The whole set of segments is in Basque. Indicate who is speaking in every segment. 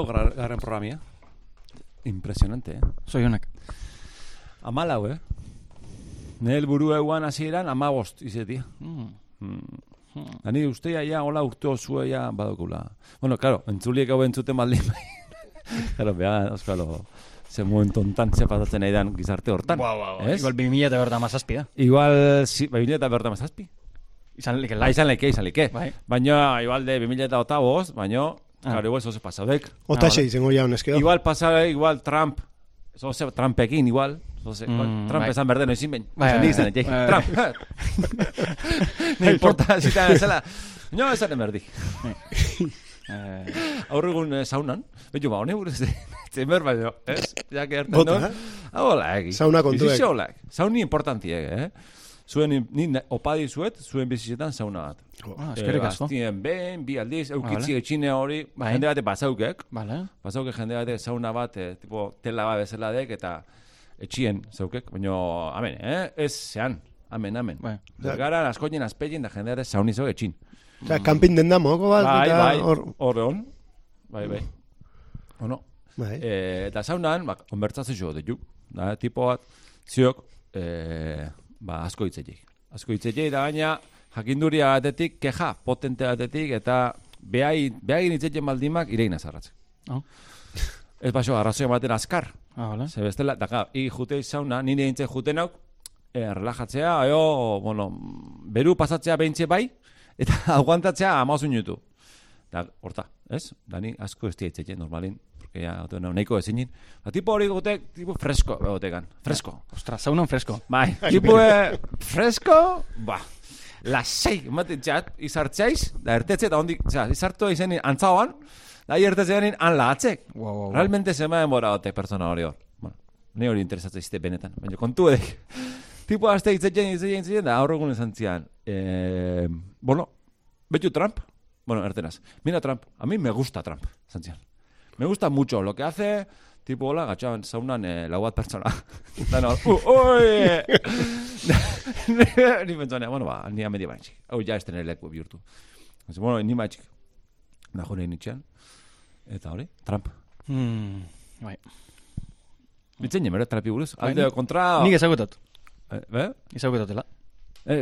Speaker 1: Amalau gar- garren programia. Impresionante, eh?
Speaker 2: Soy honak.
Speaker 1: Amalau, eh? Nel buru eguan hasieran amabost izetia.
Speaker 2: Mm.
Speaker 1: Hmm. Ani ustea ja, hola urte osua ja badokula. Bueno, claro, entzuliek hau entzuten baldin bai. claro, beha, euskalo, ze momentu ontan ze pasatzen nahi dan gizarte hortan.
Speaker 2: Wow, wow.
Speaker 1: Ez?
Speaker 2: Igual 2000 eta berda mazazpi da.
Speaker 1: Igual, si, bai, eta berta mazazpi.
Speaker 2: Izan like
Speaker 1: La, izan leke, izan leke.
Speaker 2: Bai.
Speaker 1: Baina, igual de 2000 eta ota bost, baina. Claro, igual zoze pasaudek.
Speaker 3: Otaxe izango jaun eskeo.
Speaker 1: Igual pasa, igual Trump, zoze Trumpekin, igual. Zoze,
Speaker 2: Mm,
Speaker 1: igual, Trump
Speaker 2: bai.
Speaker 1: esan izin.
Speaker 2: Bai,
Speaker 1: Esan
Speaker 2: bai,
Speaker 1: izan,
Speaker 2: bai.
Speaker 1: etxek.
Speaker 2: Bai,
Speaker 1: Trump. No importa, zitan ezela. No, esaten berdi.
Speaker 2: Eh,
Speaker 1: Aurregun eh, saunan, betu ba, hone buruz, zemer baino, ez? Ja que hartan,
Speaker 3: Bota,
Speaker 1: no?
Speaker 3: eh?
Speaker 1: Ah, hola, egi.
Speaker 3: Sauna kontuek.
Speaker 1: Bizitze holak. Sauni importantiek, eh? Zuen, ni opadi zuet, zuen bizitzetan sauna bat.
Speaker 2: ah, eskerrik asko.
Speaker 1: Bastien behin, bi aldiz, eukitzi
Speaker 2: vale.
Speaker 1: etxine hori,
Speaker 2: Bai.
Speaker 1: jende bate bazaukek,
Speaker 2: Vale.
Speaker 1: bazauke jende bate sauna bat, eh, tipo, tela bat bezala dek, eta etxien zaukek, baina, amen, eh? Ez zean, amen, amen.
Speaker 2: Bai.
Speaker 1: Bergaran, askoinen, azpeien, da jende bate sauni zauk etxin.
Speaker 3: Osea, camping den da moko bat,
Speaker 1: Bai, bai,
Speaker 3: hor...
Speaker 1: egon. Bai, bai. Ono,
Speaker 3: Bai.
Speaker 1: Eh, eta saunan, ba, konbertsatzen jo ditu. Da, tipo bat, ziok, eh, ba, asko hitzetik. Asko hitzetik, da gaina, jakinduria batetik, keja potente batetik, eta behai, behai hitzetik maldimak ireina zarratzen.
Speaker 2: Oh.
Speaker 1: Ez baso, arrazoi baten azkar.
Speaker 2: Ah, vale.
Speaker 1: Ze bestela, daka, i jute sauna, nire nintzen juten hauk, e, relajatzea, eo, bueno, beru pasatzea behintze bai, eta aguantatzea amazun jutu. Da, horta, ez? Dani asko ez dietzetzen, normalin, oto, no, nahiko ezinin. Da, tipo hori gote, tipo fresko, begotekan, fresko.
Speaker 2: Ostras, saunan fresko.
Speaker 1: Bai, tipo eh, fresko, ba, lasei, ematen txat, izartzeiz, da ertetze, eta ondik, oza, izartu izen antzaoan, da ertetzean han lahatzek.
Speaker 2: Wow, wow, wow.
Speaker 1: Realmente se me ha demorado te persona hori hor. Bueno, ni hori interesatzen zite benetan. Baina kontu edek. tipo azte hitzetzen, hitzetzen, hitzetzen, da aurregun esan zian. Eh, bueno, betu Trump? Bueno, ertenaz. Mira Trump, a mí me gusta Trump, esan zian. Me gusta mucho lo que hace, tipo hola, gatxaban saunan eh, lau bat pertsona. Eta no, uh, oi! ni pentsuan, bueno, ba, ni amedia baintzik. Hau ja tener leku bihurtu. Ez, bueno, ni baintzik. Da jone nitxean. Eta hori, Trump.
Speaker 2: Hmm. Bai.
Speaker 1: Bitzen jemere, trapi buruz.
Speaker 2: Bai,
Speaker 1: Alde
Speaker 2: ni-
Speaker 1: kontra...
Speaker 2: Nik ezagutot.
Speaker 1: Eh, be?
Speaker 2: Ezagutatela.
Speaker 1: Eh,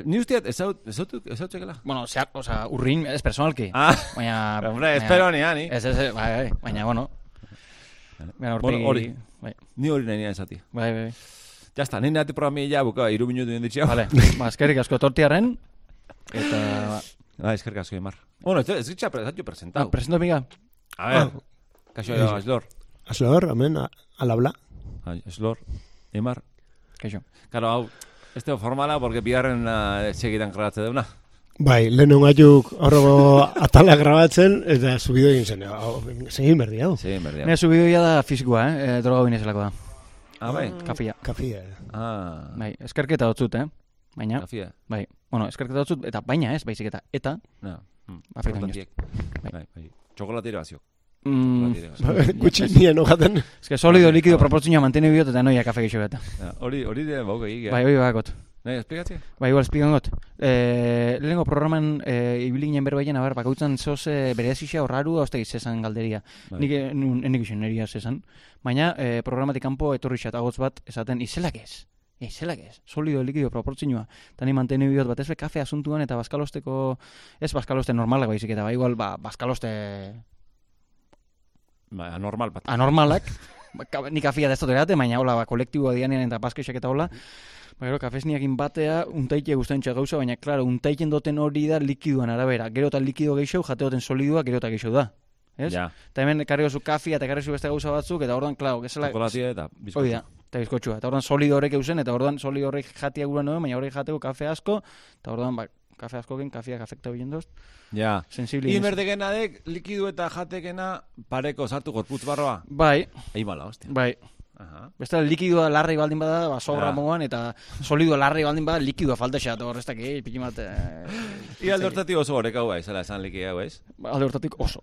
Speaker 1: ni usteat, ezaut, ezautuk, ezautzekela?
Speaker 2: Bueno, zeak, o sea, urrin, ez personalki.
Speaker 1: Ah,
Speaker 2: Baina...
Speaker 1: hombre, espero ni, ani.
Speaker 2: Ez, ez, ez, bai, bai, baina, bueno. Baina,
Speaker 1: Bueno,
Speaker 2: aurpegi-
Speaker 1: hori.
Speaker 2: Bai,
Speaker 1: Ni hori nahi esati.
Speaker 2: bai, bai.
Speaker 1: Ya está, nire nati programi ja buka, iru minutu den ditxea.
Speaker 2: Vale, ba, eskerrik asko tortiarren. Eta...
Speaker 1: Ah, eskerrik asko, Imar. Bueno, ez ez ditxa, ez ditxa
Speaker 2: Ah,
Speaker 1: presentau.
Speaker 2: presento amiga.
Speaker 1: A ver, kaixo,
Speaker 3: Eso.
Speaker 1: Eslor.
Speaker 3: Aslor, amen, a- al habla.
Speaker 1: Ai, Eslor, Imar.
Speaker 2: Kaixo.
Speaker 1: Claro, hau, este formala, porque bigarren uh, segitan grabatze deuna.
Speaker 3: Bai, lehen gaiuk horrego atala grabatzen, eta subido egin zen. Segin berdi, hau.
Speaker 1: Sí, berdia.
Speaker 2: Nire subidoia da fizikoa, eh? E, droga binezelako da.
Speaker 1: Ah, bai.
Speaker 2: Kafia.
Speaker 3: Kafia.
Speaker 1: Ah,
Speaker 2: Bai, eskerketa hotzut, eh? Baina,
Speaker 1: kafia.
Speaker 2: bai, bueno, eskerketa hotzut, eta baina ez, baizik eta, eta,
Speaker 1: No. Mm.
Speaker 2: Afeita
Speaker 1: importantiek.
Speaker 2: Bai.
Speaker 1: Bai, bai. Txokolatire baziok.
Speaker 2: Mm.
Speaker 3: Gutxi nien hogaten.
Speaker 2: eske solido, likido, proportzioa mantene biot, eta noia kafe gixo eta.
Speaker 1: Hori, hori de bauke egia.
Speaker 2: Bai, hoi bakot.
Speaker 1: Nahi, esplikatzea?
Speaker 2: Bai, igual, espigan got. E, lehenengo programan e, ibili ginen berbaien, abar, bakautzen zoz e, berezisa horraru, hauste zesan galderia.
Speaker 1: Bai.
Speaker 2: Nik, eh, nun- enik isen neria zesan. Baina, e, programatik kanpo etorri xat agotz bat, esaten, izelak ez. Izelak ez. Solido, likido, proportzioa. Tani mantene biot, bat ez be, kafe asuntuan eta baskalosteko, ez baskaloste normalak baizik, eta ba, igual, ba, baskaloste
Speaker 1: Ba, anormal bat.
Speaker 2: anormalak, ba, ka- ni kafia da ez dut erate, baina hola, ba, kolektiboa dianean eta baskexak eta hola, ba, gero, kafesniakin batea, untaike guztien gauza, baina, klaro, untaiken doten hori da likiduan arabera. Gero eta likido gehiago, jate doten solidua, gero eta gehiago da. Ez?
Speaker 1: Ja,
Speaker 2: Eta hemen karriko zu kafia eta karriko zu beste gauza batzuk, eta orduan, klaro, gezela...
Speaker 1: txokolatia eta bizkotxo.
Speaker 2: Hoi da, eta bizkotxua. Eta orduan solido horrek eusen, eta orduan solido horrek jatia gura nuen, baina horrek jateko kafe asko, eta orduan, ba, kafe askokin, kafia afekta bilendoz,
Speaker 1: Ja.
Speaker 2: sensibli.
Speaker 1: Dek, likidu eta jatekena pareko sartu gorputz barroa.
Speaker 2: Bai,
Speaker 1: Ei bala, hostia.
Speaker 2: bai.
Speaker 1: Aha.
Speaker 2: Beste likidoa larri baldin bada, ba, sobra
Speaker 1: Ja.
Speaker 2: moan, eta solidoa larri baldin bada, likidoa falta xa, eta horreztak, eh, piki bat... Eh,
Speaker 1: I alde hortatik oso horrek hau bai, zela esan liki hau ez.
Speaker 2: alde hortatik oso.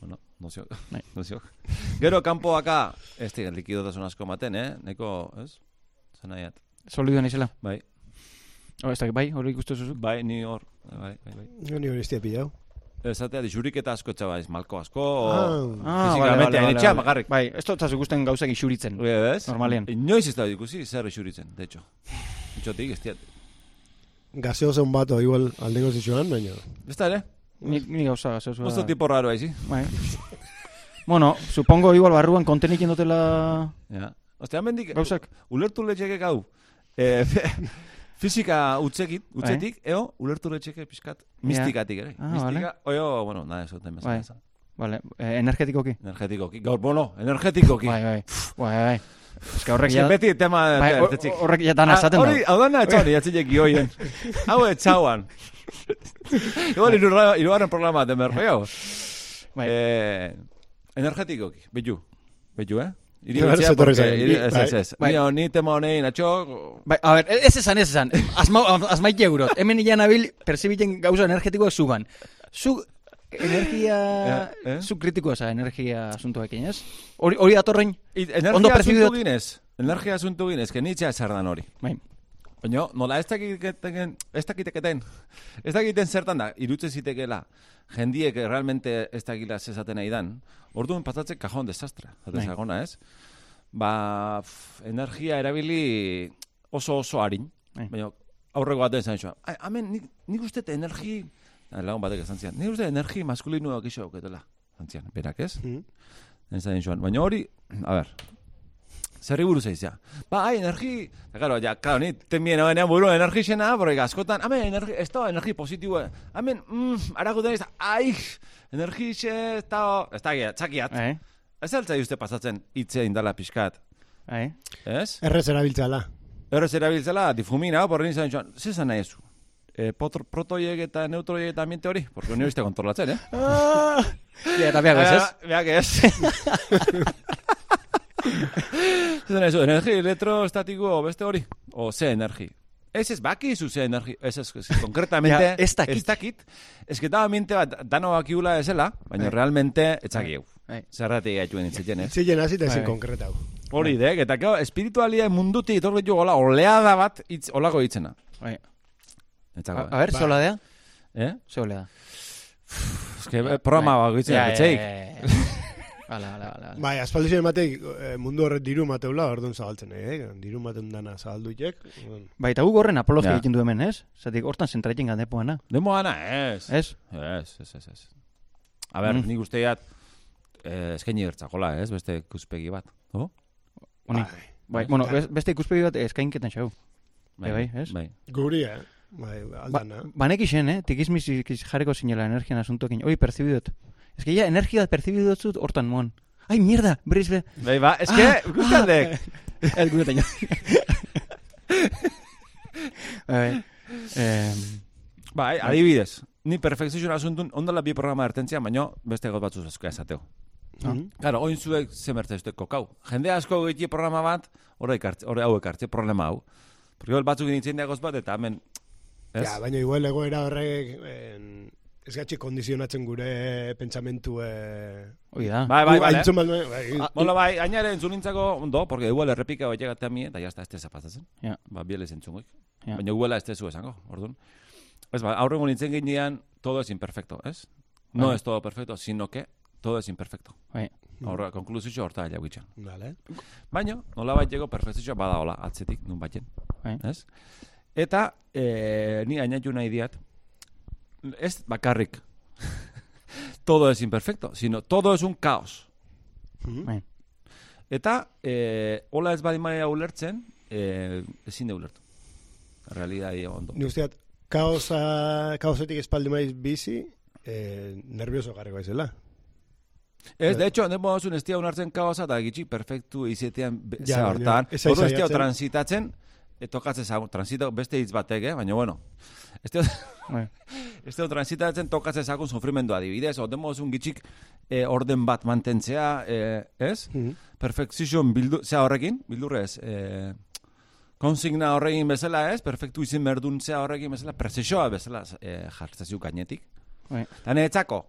Speaker 1: Bueno, nozio.
Speaker 2: Bai.
Speaker 1: Nozio. Gero kanpoaka, ez dira, likidotasun asko maten, eh? Neko, ez? Zan nahiat.
Speaker 2: Solidoa nizela.
Speaker 1: Bai.
Speaker 2: Oh, ez dakit, bai, hori ikustu zuzuk.
Speaker 1: Bai, ni hor, bai, bai, bai.
Speaker 3: Jo ni hori estia pillau.
Speaker 1: Esatea, dixuriketa asko etxabaiz, malko asko,
Speaker 3: Ah.
Speaker 1: o...
Speaker 2: Ah,
Speaker 1: Fisikamente, hainetxean bakarrik.
Speaker 2: Bai, ez dut ikusten gauzak isuritzen.
Speaker 1: Ez?
Speaker 2: Normalean.
Speaker 1: Inoiz ez da ikusi, zer isuritzen, de hecho. Itxotik, ez diat.
Speaker 3: Gazeo zen bato, igual aldengo zitsuan, baina...
Speaker 1: Ez da ere?
Speaker 2: Ni, ni gauza, zeu
Speaker 1: Oso tipo raro aizi.
Speaker 2: Bai. bueno, supongo igual barruan kontenik indotela
Speaker 1: Ja. Ostia, mendik,
Speaker 2: gauzak.
Speaker 1: ulertu letxeke gau. Eh, fizika utzekit, utzetik, eo, ulertu letxeke pixkat, mistikatik ere.
Speaker 2: Ah,
Speaker 1: Mistika, oio, bueno, nada, eso, temes.
Speaker 2: Bai. Vale, eh, energetikoki.
Speaker 1: Energetikoki, gaur, bueno, energetikoki.
Speaker 2: Bai, bai. Bai, bai. Ez horrek ja...
Speaker 1: beti tema
Speaker 2: Bai, horrek ja dana esaten
Speaker 1: Ah, Hori,
Speaker 2: da.
Speaker 1: hau dana etxauri, atzilek gioien. Hau etxauan. Igual irurra- irugarren programa de merpeo.
Speaker 2: Bai.
Speaker 1: Eh, energetikoki, betu. Betu, eh? Iri
Speaker 3: Ja,
Speaker 1: betzea,
Speaker 3: ez etorri
Speaker 1: porque- iri- ez, ez, ez.
Speaker 2: Bai.
Speaker 1: Ni, ni tema honein, atxo,
Speaker 2: Bai, a ver, ez esan, ez esan. Azma, azmaik eurot. Hemen ilan abil, persibiten gauza energetikoa zugan. Zu, energia...
Speaker 1: Ja, eh?
Speaker 2: Zu kritikoa za, energia asuntoekin, ez? Hori, hori Ondo
Speaker 1: Energia asuntu ginez. Energia asuntu ginez, que nitzea zer dan hori.
Speaker 2: Bai.
Speaker 1: Baina, nola ez dakiteketen, ez dakiteketen, ez dakiten zertan da, irutze zitekela, jendiek realmente ez dakila zezaten nahi dan, orduan pasatzen kajon desastre, zaten
Speaker 2: Bai.
Speaker 1: zagona ez? Ba, pff, energia erabili oso oso harin,
Speaker 2: Bai.
Speaker 1: baina aurreko baten zain zua, hamen, nik, nik uste energi, Ah, lagun batek esan zian, nik uste energi maskulinua gixo auketela, zantzian, berak ez? Ez da joan. Baina hori, a ber, zerri buruz eizia. Ba, ai, energi, eta claro, ja, claro, ni temien hoenean buru energi xena, porque askotan, hamen, energi, ez da, energi positiboa. Hamen, mm, aragotan ez da, ai, energi xe, ez da, ez da, txakiat.
Speaker 2: Bai,
Speaker 1: Ez altzai uste pasatzen hitze indala pixkat,
Speaker 2: bai.
Speaker 1: ez?
Speaker 3: Errez erabiltzala.
Speaker 1: Errez erabiltzela, difumina, porren izan joan, zezan nahi ezu? E, potro, protoiek eta neutroiek eta ambiente hori, porque hori izte kontrolatzen, eh?
Speaker 2: Ja, eta beak ez, ez?
Speaker 1: Beak ez. Zer nahi zu, energi elektrostatiko beste hori? O ze energi? Ez ez, baki zu ze energi? Ez ez, ez konkretamente...
Speaker 2: Ja, ez dakit.
Speaker 1: Ez dakit. Ez que ambiente bat, dano bakiula ezela, baina
Speaker 2: Bai.
Speaker 1: realmente etzakieu.
Speaker 2: Bai.
Speaker 1: Zerratik gaituen itzeten, ez?
Speaker 3: Zilen hasi eta ezin
Speaker 2: Bai.
Speaker 3: konkretau.
Speaker 1: Hori dek, eta keo, espiritualia mundutik itorret jo gola, oleada bat, itz, olako hitzena.
Speaker 2: Bai.
Speaker 1: Etzako,
Speaker 2: A, a ber,
Speaker 3: Bai.
Speaker 2: ze hola dea?
Speaker 1: eh?
Speaker 2: Ze hola da?
Speaker 1: Ez que eh, programa bat gitzen,
Speaker 2: Ja, hala, hala. hala.
Speaker 3: Bai, aspaldi ziren batek eh, mundu horret diru mateula, orduan zabaltzen, eh? Diru maten dana zabalduitek. orduan-
Speaker 2: Bai, eta guk horren apologia
Speaker 1: Ja.
Speaker 2: egiten du hemen, ez? Zatik, hortan zentraiten gandepoana,
Speaker 1: Demo ana, ez.
Speaker 2: ez?
Speaker 1: Ez, ez, ez, ez. A ber,
Speaker 2: Mm.
Speaker 1: nik usteat, eh, eskaini gertzakola, ez, beste kuspegi bat.
Speaker 2: Honi.
Speaker 3: Bai.
Speaker 2: Bai, bueno, bes- beste ikuspegi bat eskainketan xau. Bai, bai, ez?
Speaker 1: Bai.
Speaker 3: Guri, eh? Bai,
Speaker 2: Ba,
Speaker 3: aldana.
Speaker 2: banek isen, eh? Tikizmiz jarriko zinela energian asuntokin. Hori percibidot. Ez que ja, energia bat percibidot zut hortan moan. Ai, mierda, berriz be.
Speaker 1: Bai, ba, eske,
Speaker 2: Ah.
Speaker 1: guztaldek.
Speaker 2: Ez guretan jo. Bai, eh,
Speaker 1: Bai, adibidez, ni perfekzioen asuntun, ondala bi programa ertentzia, baina beste got batzu zazkoa esateo.
Speaker 3: Mhm.
Speaker 1: Claro, oin zuek zemertza uste kokau. Jende asko egiti programa bat, horre horre hau ekartze, problema hau. Porque hor batzuk initzen dagoz bat, eta hemen, ez?
Speaker 3: Ja, baina igual egoera horrek en, ez gatxe kondizionatzen gure pentsamentu eh,
Speaker 2: hoi da.
Speaker 1: Bai, bai, bai.
Speaker 3: aintzun bat, bai,
Speaker 2: Ah,
Speaker 1: Bueno, bai, ainare entzunintzako, ondo, porque igual errepika bat llegatea mi, eta jazta, ez teza pasatzen.
Speaker 2: Ja.
Speaker 1: Ba, bieles entzungoik.
Speaker 2: Ja.
Speaker 1: Baina iguala ez tezu esango, orduan. Ez ba, aurrengo nintzen ginean, todo es imperfecto, ez? No
Speaker 2: Bai.
Speaker 1: es todo perfecto, sino que todo es imperfecto.
Speaker 2: Bai.
Speaker 1: Horra, konklusio horta jau gitxan.
Speaker 3: Vale.
Speaker 1: Baina, nola baiteko perfekzioa bada hola, atzetik, nun baiten.
Speaker 2: Bai.
Speaker 1: Ez? Eta, e, ni añatu nahi diat, ez bakarrik, todo es imperfecto, sino todo es un caos.
Speaker 3: Mhm.
Speaker 2: Bai.
Speaker 1: Eta, e, hola ez badi maia ulertzen, e, ezin de ulertu. Realidadi ondo.
Speaker 3: Ni usteat, kaosa, kaosetik espaldi maiz bizi, eh, nervioso garriko aizela.
Speaker 1: Ez, de hecho, nebo dozun ez tia unartzen kaosa, eta gitxi perfektu izetean
Speaker 3: Ja,
Speaker 1: hortan.
Speaker 3: ez aiz
Speaker 1: Hor ez tia
Speaker 3: saiatzen.
Speaker 1: transitatzen, e, tokatzen zagun, transito beste hitz batek, eh? baina bueno. Ez tia,
Speaker 2: Bai.
Speaker 1: ez tia transitatzen tokatzen zagun sufrimendu adibidez, o demo dozun gitxik e, orden bat mantentzea, e, ez?
Speaker 3: Mhm.
Speaker 1: Perfekzion bildu, zea horrekin, bildurrez, e, konsigna horrekin bezala ez, perfektu izin merdun zea horrekin bezala, prezesoa bezala e, jartzaziu gainetik.
Speaker 2: Bai.
Speaker 1: Eta netzako,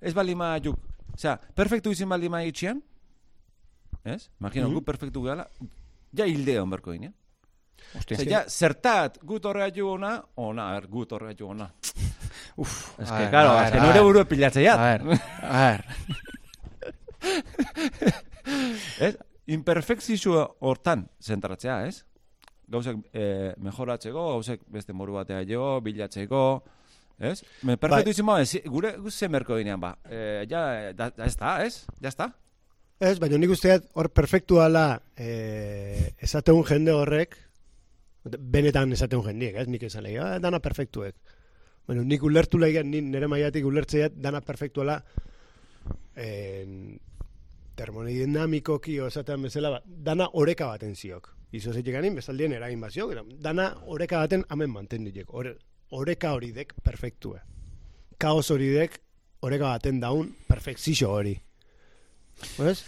Speaker 1: ez balima juk, osea, perfektu izin balima itxian, ez? Imagino,
Speaker 3: Mhm.
Speaker 1: gu perfektu gala, ja hilde hon berko ginen.
Speaker 2: Hostia,
Speaker 1: Ze, ja, zertat, gut horregatu ona, ona, a ber, gut horregatu ona.
Speaker 2: Uf,
Speaker 1: Ez que, claro,
Speaker 2: a
Speaker 1: ez
Speaker 2: ver,
Speaker 1: que nire
Speaker 2: ver.
Speaker 1: buru pilatzea.
Speaker 2: A ver, a ver.
Speaker 1: Ez? Imperfekzio hortan zentratzea, ez? Gauzak eh, mejoratzeko, gauzak beste moru batea jo, bilatzeko, ez? Me perfektu izan ez, gure ze merko ginean, ba. Eh, ja, da, da, ez da, ez? Ja está.
Speaker 3: Ez, baina nik usteat hor perfektuala eh, esateun jende horrek, benetan esateun jendiek, ez? Nik esan lehi, ah, dana perfektuek. Bueno, nik ulertu lehian, nik nire maiatik ulertzeat, dana perfektuala en, termodinamikoki osatean bezala, ba, dana oreka baten ziok. Izo zeitek ganin, bezaldien eragin bat ziok, dana oreka baten hamen manten ditek. Ore, oreka hori dek perfektue. Kaos hori dek oreka baten daun perfekzio hori. ¿Ves?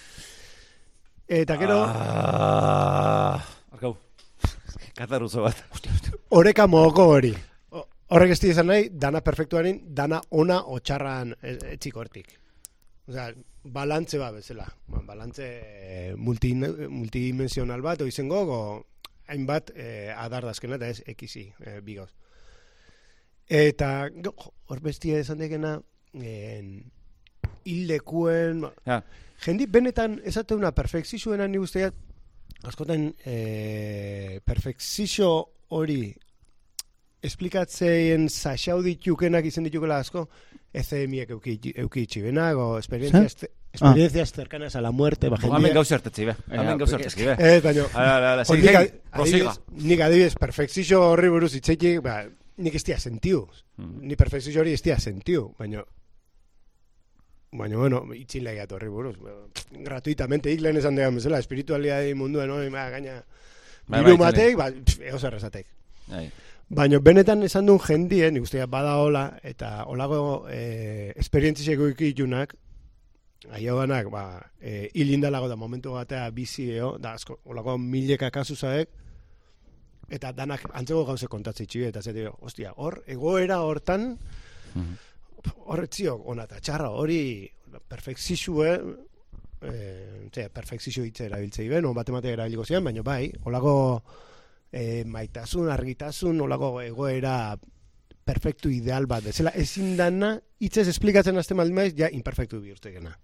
Speaker 3: Eta gero,
Speaker 1: Ah, arkau. Kataruzo bat.
Speaker 3: oreka mogoko hori. Horrek ez izan nahi, dana perfektuanin, dana ona o txarran e- etxik hortik. Osea, balantze bat bezala. Ba, balantze eh, multi, multidimensional bat, oizengo, go, hainbat eh, adardazkena, eta ez ekisi, eh, bigoz. Eta, hor bestia esan dekena, en, hildekuen,
Speaker 1: Ja,
Speaker 3: Jendi benetan esateuna perfekzioena ni usteat askotan eh, perfekzio hori esplikatzen saxau ditukenak izen ditukela asko ECMiek euki, euki itxibenak o experiencias, experiencias cercanas a la muerte ba,
Speaker 1: hemen
Speaker 3: jendia-
Speaker 1: gauza hartetzi, be. Hemen gauza hartetzi, be.
Speaker 3: Ez, baino nik adibidez, perfekzio horri buruz itxeiki ba, nik ez dia sentiu
Speaker 1: Mm.
Speaker 3: ni perfekzio hori ez dia sentiu baino Baina, bueno, itxin lehiat horri buruz. Gratuitamente, ik lehen esan degan bezala, espiritualidade munduen, no? Ba, gaina,
Speaker 1: Bai,
Speaker 3: diru
Speaker 1: bai,
Speaker 3: matek, ba, egoz errezatek.
Speaker 1: Bai.
Speaker 3: Baina benetan esan duen jendie, nik usteak bada hola, eta holago eh, esperientziseko ikitunak, aioganak, ba, eh, hilindalago da momentu batea bizi da asko, holago mileka kasu zaek, eta danak antzeko gauze kontatze itxi, eta zete, ostia, hor, egoera hortan,
Speaker 1: Mhm.
Speaker 3: Horretziok, ona eta txarra, hori perfekzizue, eh, zera, perfekzizio hitza erabiltzei ben, on batematea erabiliko zian, baina bai, holako eh, maitasun, argitasun, holako egoera perfektu ideal bat, bezala ezin dana, hitzez esplikatzen azte maiz, ja imperfektu bihurtzekena.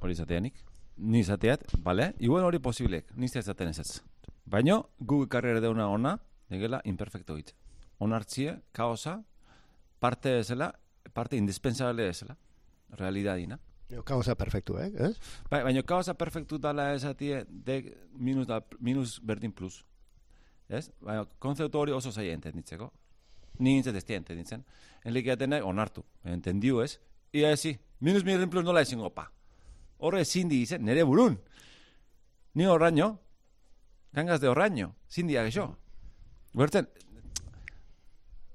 Speaker 1: Hori izateanik. Ni izateat, bale? Igual hori posiblek, nizte izaten ez ez. Baina, gu karriere deuna ona, degela imperfecto hitz. Onartzie, kaosa, parte ezela, parte indispensable ezela. Realidadina.
Speaker 3: Jo, Kaosa perfektu, eh? ez?
Speaker 1: Bai, baina kaosa perfektu dala esatie de minus, da, minus berdin plus. Ez? Baina, konzeptu hori oso zaila entenditzeko. Ni nintzen ez entenditzen. Enlik eatenak onartu. Entendiu ez? Ia ezi, minus berdin plus nola ezingo pa. Horre ezin di izen, nere burun. Ni horraino, gangaz de horraino, zindiak eso. Guertzen,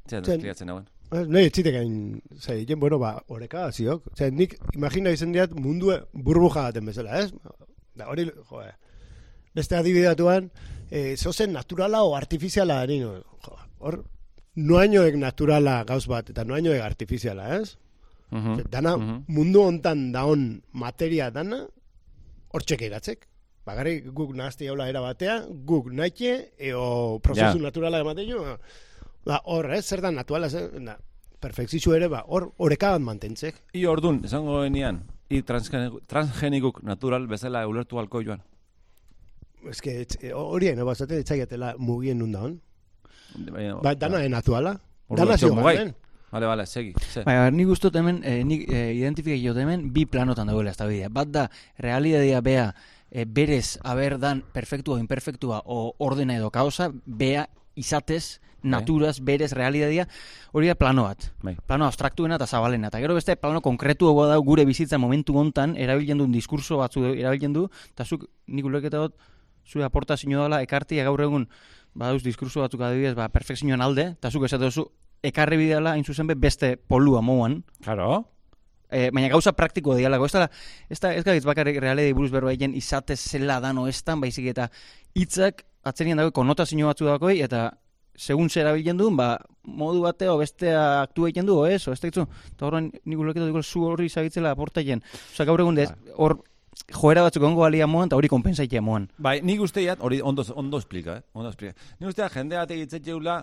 Speaker 1: Zer,
Speaker 3: Zen-
Speaker 1: esplikatzen hauen.
Speaker 3: Ez, Nahi, etxitek hain, zai, jen, bueno, ba, oreka ziok. Zer, nik, imagina izen diat mundue burbuja baten bezala, ez? Da, hori, jo, beste adibidatuan, eh, zozen naturala o artifiziala nino. Jo, hor, noainoek naturala gauz bat, eta noainoek artifiziala, ez?
Speaker 1: Mhm.
Speaker 3: Zer, Dana,
Speaker 1: Mhm.
Speaker 3: mundu hontan daon materia dana, hor txekeiratzek. Bagarrik guk nahazte jaula era batea, guk naike, eo prozesu
Speaker 1: Ja.
Speaker 3: naturala ematen jo, ba, hor, ez, zer da naturala, zer, da, perfekzitzu ere, ba, hor, oreka bat mantentzek.
Speaker 1: I ordun, esango genian, i transgeni- transgenikuk natural bezala ulertu halko joan.
Speaker 3: Ez que, etz- e, hori eno, bazaten etxaiatela mugien nun daun.
Speaker 1: Baina-
Speaker 3: Ba, dana en naturala.
Speaker 1: Orduan,
Speaker 3: Dana zio
Speaker 1: mugai.
Speaker 3: ganen.
Speaker 1: Vale, vale, segi. Se.
Speaker 2: Baina, nik gustot hemen, eh, nik eh, identifikio hemen bi planotan dagoela ez da bidea. Bat da, realidadea bea eh, berez haber dan perfektua o imperfektua o ordena edo kaosa, bea izatez, naturaz, berez, realidadea, hori da plano bat.
Speaker 1: Bai.
Speaker 2: Plano abstraktuena eta zabalena. Eta gero beste plano konkretu da gure bizitza momentu hontan erabiltzen duen diskurso batzu erabiltzen du, eta zuk nik ulerketa dut, zure aportazio dela ekartia gaur egun badauz diskurso batzuk adibidez, ba, perfekzioan alde, eta zuk esatu duzu, ekarri bidela, hain zuzen be, beste polua moan,
Speaker 1: Claro.
Speaker 2: e, baina gauza praktiko dialago, ez da, ez da, ez gaitz bakarrik realidei buruz berba egin izate zela dan oestan, baizik eta hitzak atzerien dago konotazio batzu dakoi, eta segun zer erabiltzen duen, ba, modu bateo bestea aktu egiten du, ez, o ez da itzu, eta horren nik ulerketu dugu zu horri zagitzela aportaien. Osa, gaur egun, ez, hor, joera batzuk ongo alia moan, eta hori konpensaitea moan.
Speaker 1: Bai, nik usteiat, hori ondo, ondo esplika, eh? Ondo esplika. Nik usteat jende bat egitzen jeula,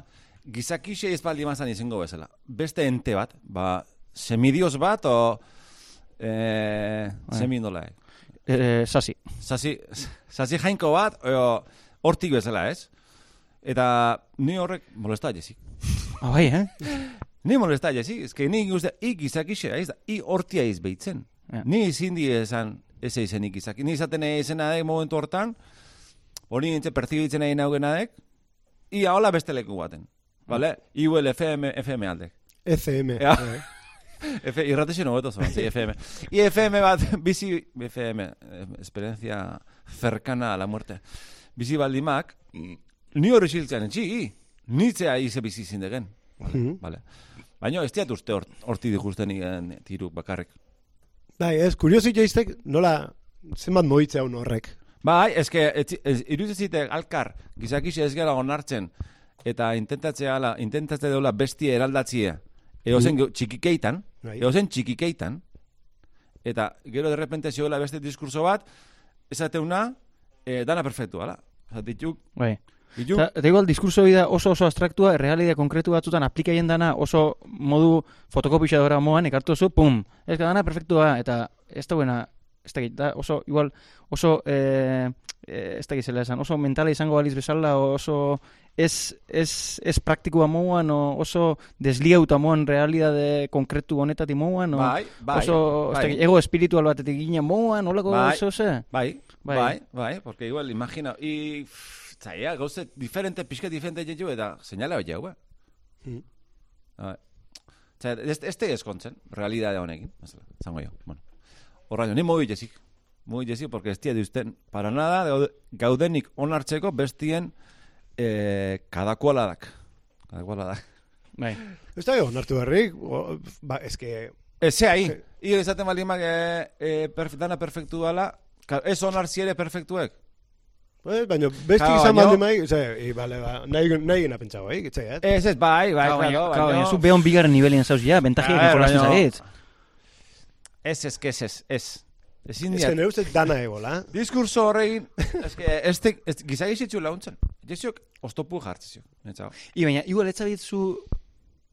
Speaker 1: gizakixe espaldi mazan izango bezala. Beste ente bat, ba, semidioz bat, o... Eh,
Speaker 2: Bai.
Speaker 1: semi nola, eh?
Speaker 2: E, sasi.
Speaker 1: Sasi, sasi jainko bat, o, hortik bezala, ez? Eta ni horrek molesta jezik.
Speaker 2: Ah, bai, eh?
Speaker 1: Ni molesta jezik, ez que ni uste, i gizakixe, ez da, i hortia iz behitzen.
Speaker 2: Ja.
Speaker 1: Ni izin di esan, ez izenik izaki. Ni izaten izena dek momentu hortan, hori nintzen perzibitzen egin hau genadek, ia hola beste leku baten. Vale? Iuel FM, FM aldek.
Speaker 3: ECM.
Speaker 1: Ja.
Speaker 3: eh.
Speaker 1: F, irratexen hobeto zoan, sí, FM. I FM bat, bizi, FM, eh, experiencia cercana a la muerte. Bizi baldimak, ni hori xiltzean etxi, nitzea ize bizi zindegen. Vale,
Speaker 3: Mhm.
Speaker 1: vale. Baina ez diat uste hor, horti dikusten igen tiru bakarrik.
Speaker 3: Bai, ez, kuriosi joiztek, nola, zenbat moitze hau horrek.
Speaker 1: Bai, eske, iruditzen alkar, gizakixe ez gara onartzen, eta intentatzea ala, intentatzea deula bestia eraldatzia, eozen mm. txikikeitan,
Speaker 3: Bai.
Speaker 1: eozen txikikeitan, eta gero de repente zioela beste diskurso bat, esateuna, eh, dana perfektu, ala. Osa, dituk,
Speaker 2: Bai.
Speaker 1: dituk,
Speaker 2: Eta, eta igual, diskurso da oso oso abstraktua, realidea konkretu batzutan aplikaien dana oso modu fotokopixadora moan, ekartu zu, pum, ez da dana perfektua, eta ez da buena, ez da, da oso, igual, oso, eh, eh, ez da gizela esan, oso mentala izango baliz bezala, oso, ez, ez, ez praktikua moan, o oso desliauta moan realidade konkretu honetatik moan, o
Speaker 1: bai, bai,
Speaker 2: oso, ez
Speaker 1: bai,
Speaker 2: dakit, ego espiritual batetik ginen moan, olako
Speaker 1: Bai.
Speaker 2: oso, ze?
Speaker 1: bai,
Speaker 2: Bai.
Speaker 1: bai, bai, porque igual, imagina, y, zaila, gauze diferente, pixka diferente jetu, eta señala hori jau, eh?
Speaker 3: Mm.
Speaker 1: Bai. Osea, ez, ez te eskontzen, realidade honekin, zango jo. Bueno. Horraino, ni mogi jesik. Mogi jesik, porque ez tia diusten, para nada, gaude- gaudenik onartzeko bestien eh, kadakualadak. Kadakualadak.
Speaker 2: Bai.
Speaker 3: Ez da onartu berrik, o, ba, ez que,
Speaker 1: Ez ze ahi, hi esaten balimak eh, eh, perf, dana perfektu dala, ez onartzi ere perfektuek.
Speaker 3: eh, baina besti
Speaker 1: Claro,
Speaker 3: izan baldi mai, ze, i, bale, ba, nahi, nahi gena pentsau, eh, gitzai, eh?
Speaker 1: Ez ez, bai, bai,
Speaker 2: Claro, baina,
Speaker 1: claro,
Speaker 2: claro, baina,
Speaker 1: baino-
Speaker 2: zu behon bigarren nivelien zauz, ja, ventajiak
Speaker 1: A ver,
Speaker 2: jolasten
Speaker 1: baino-
Speaker 2: zagit.
Speaker 1: Ez, ez, ez, ez, ez. Ezin
Speaker 3: Ez que nire ustez dana egola.
Speaker 1: Diskurso horregin, ez que, ez te, ez, gizagizitzu launtzen. Jesiok, oztopu jartzizio. Netzago.
Speaker 2: I baina, igual ez zabitzu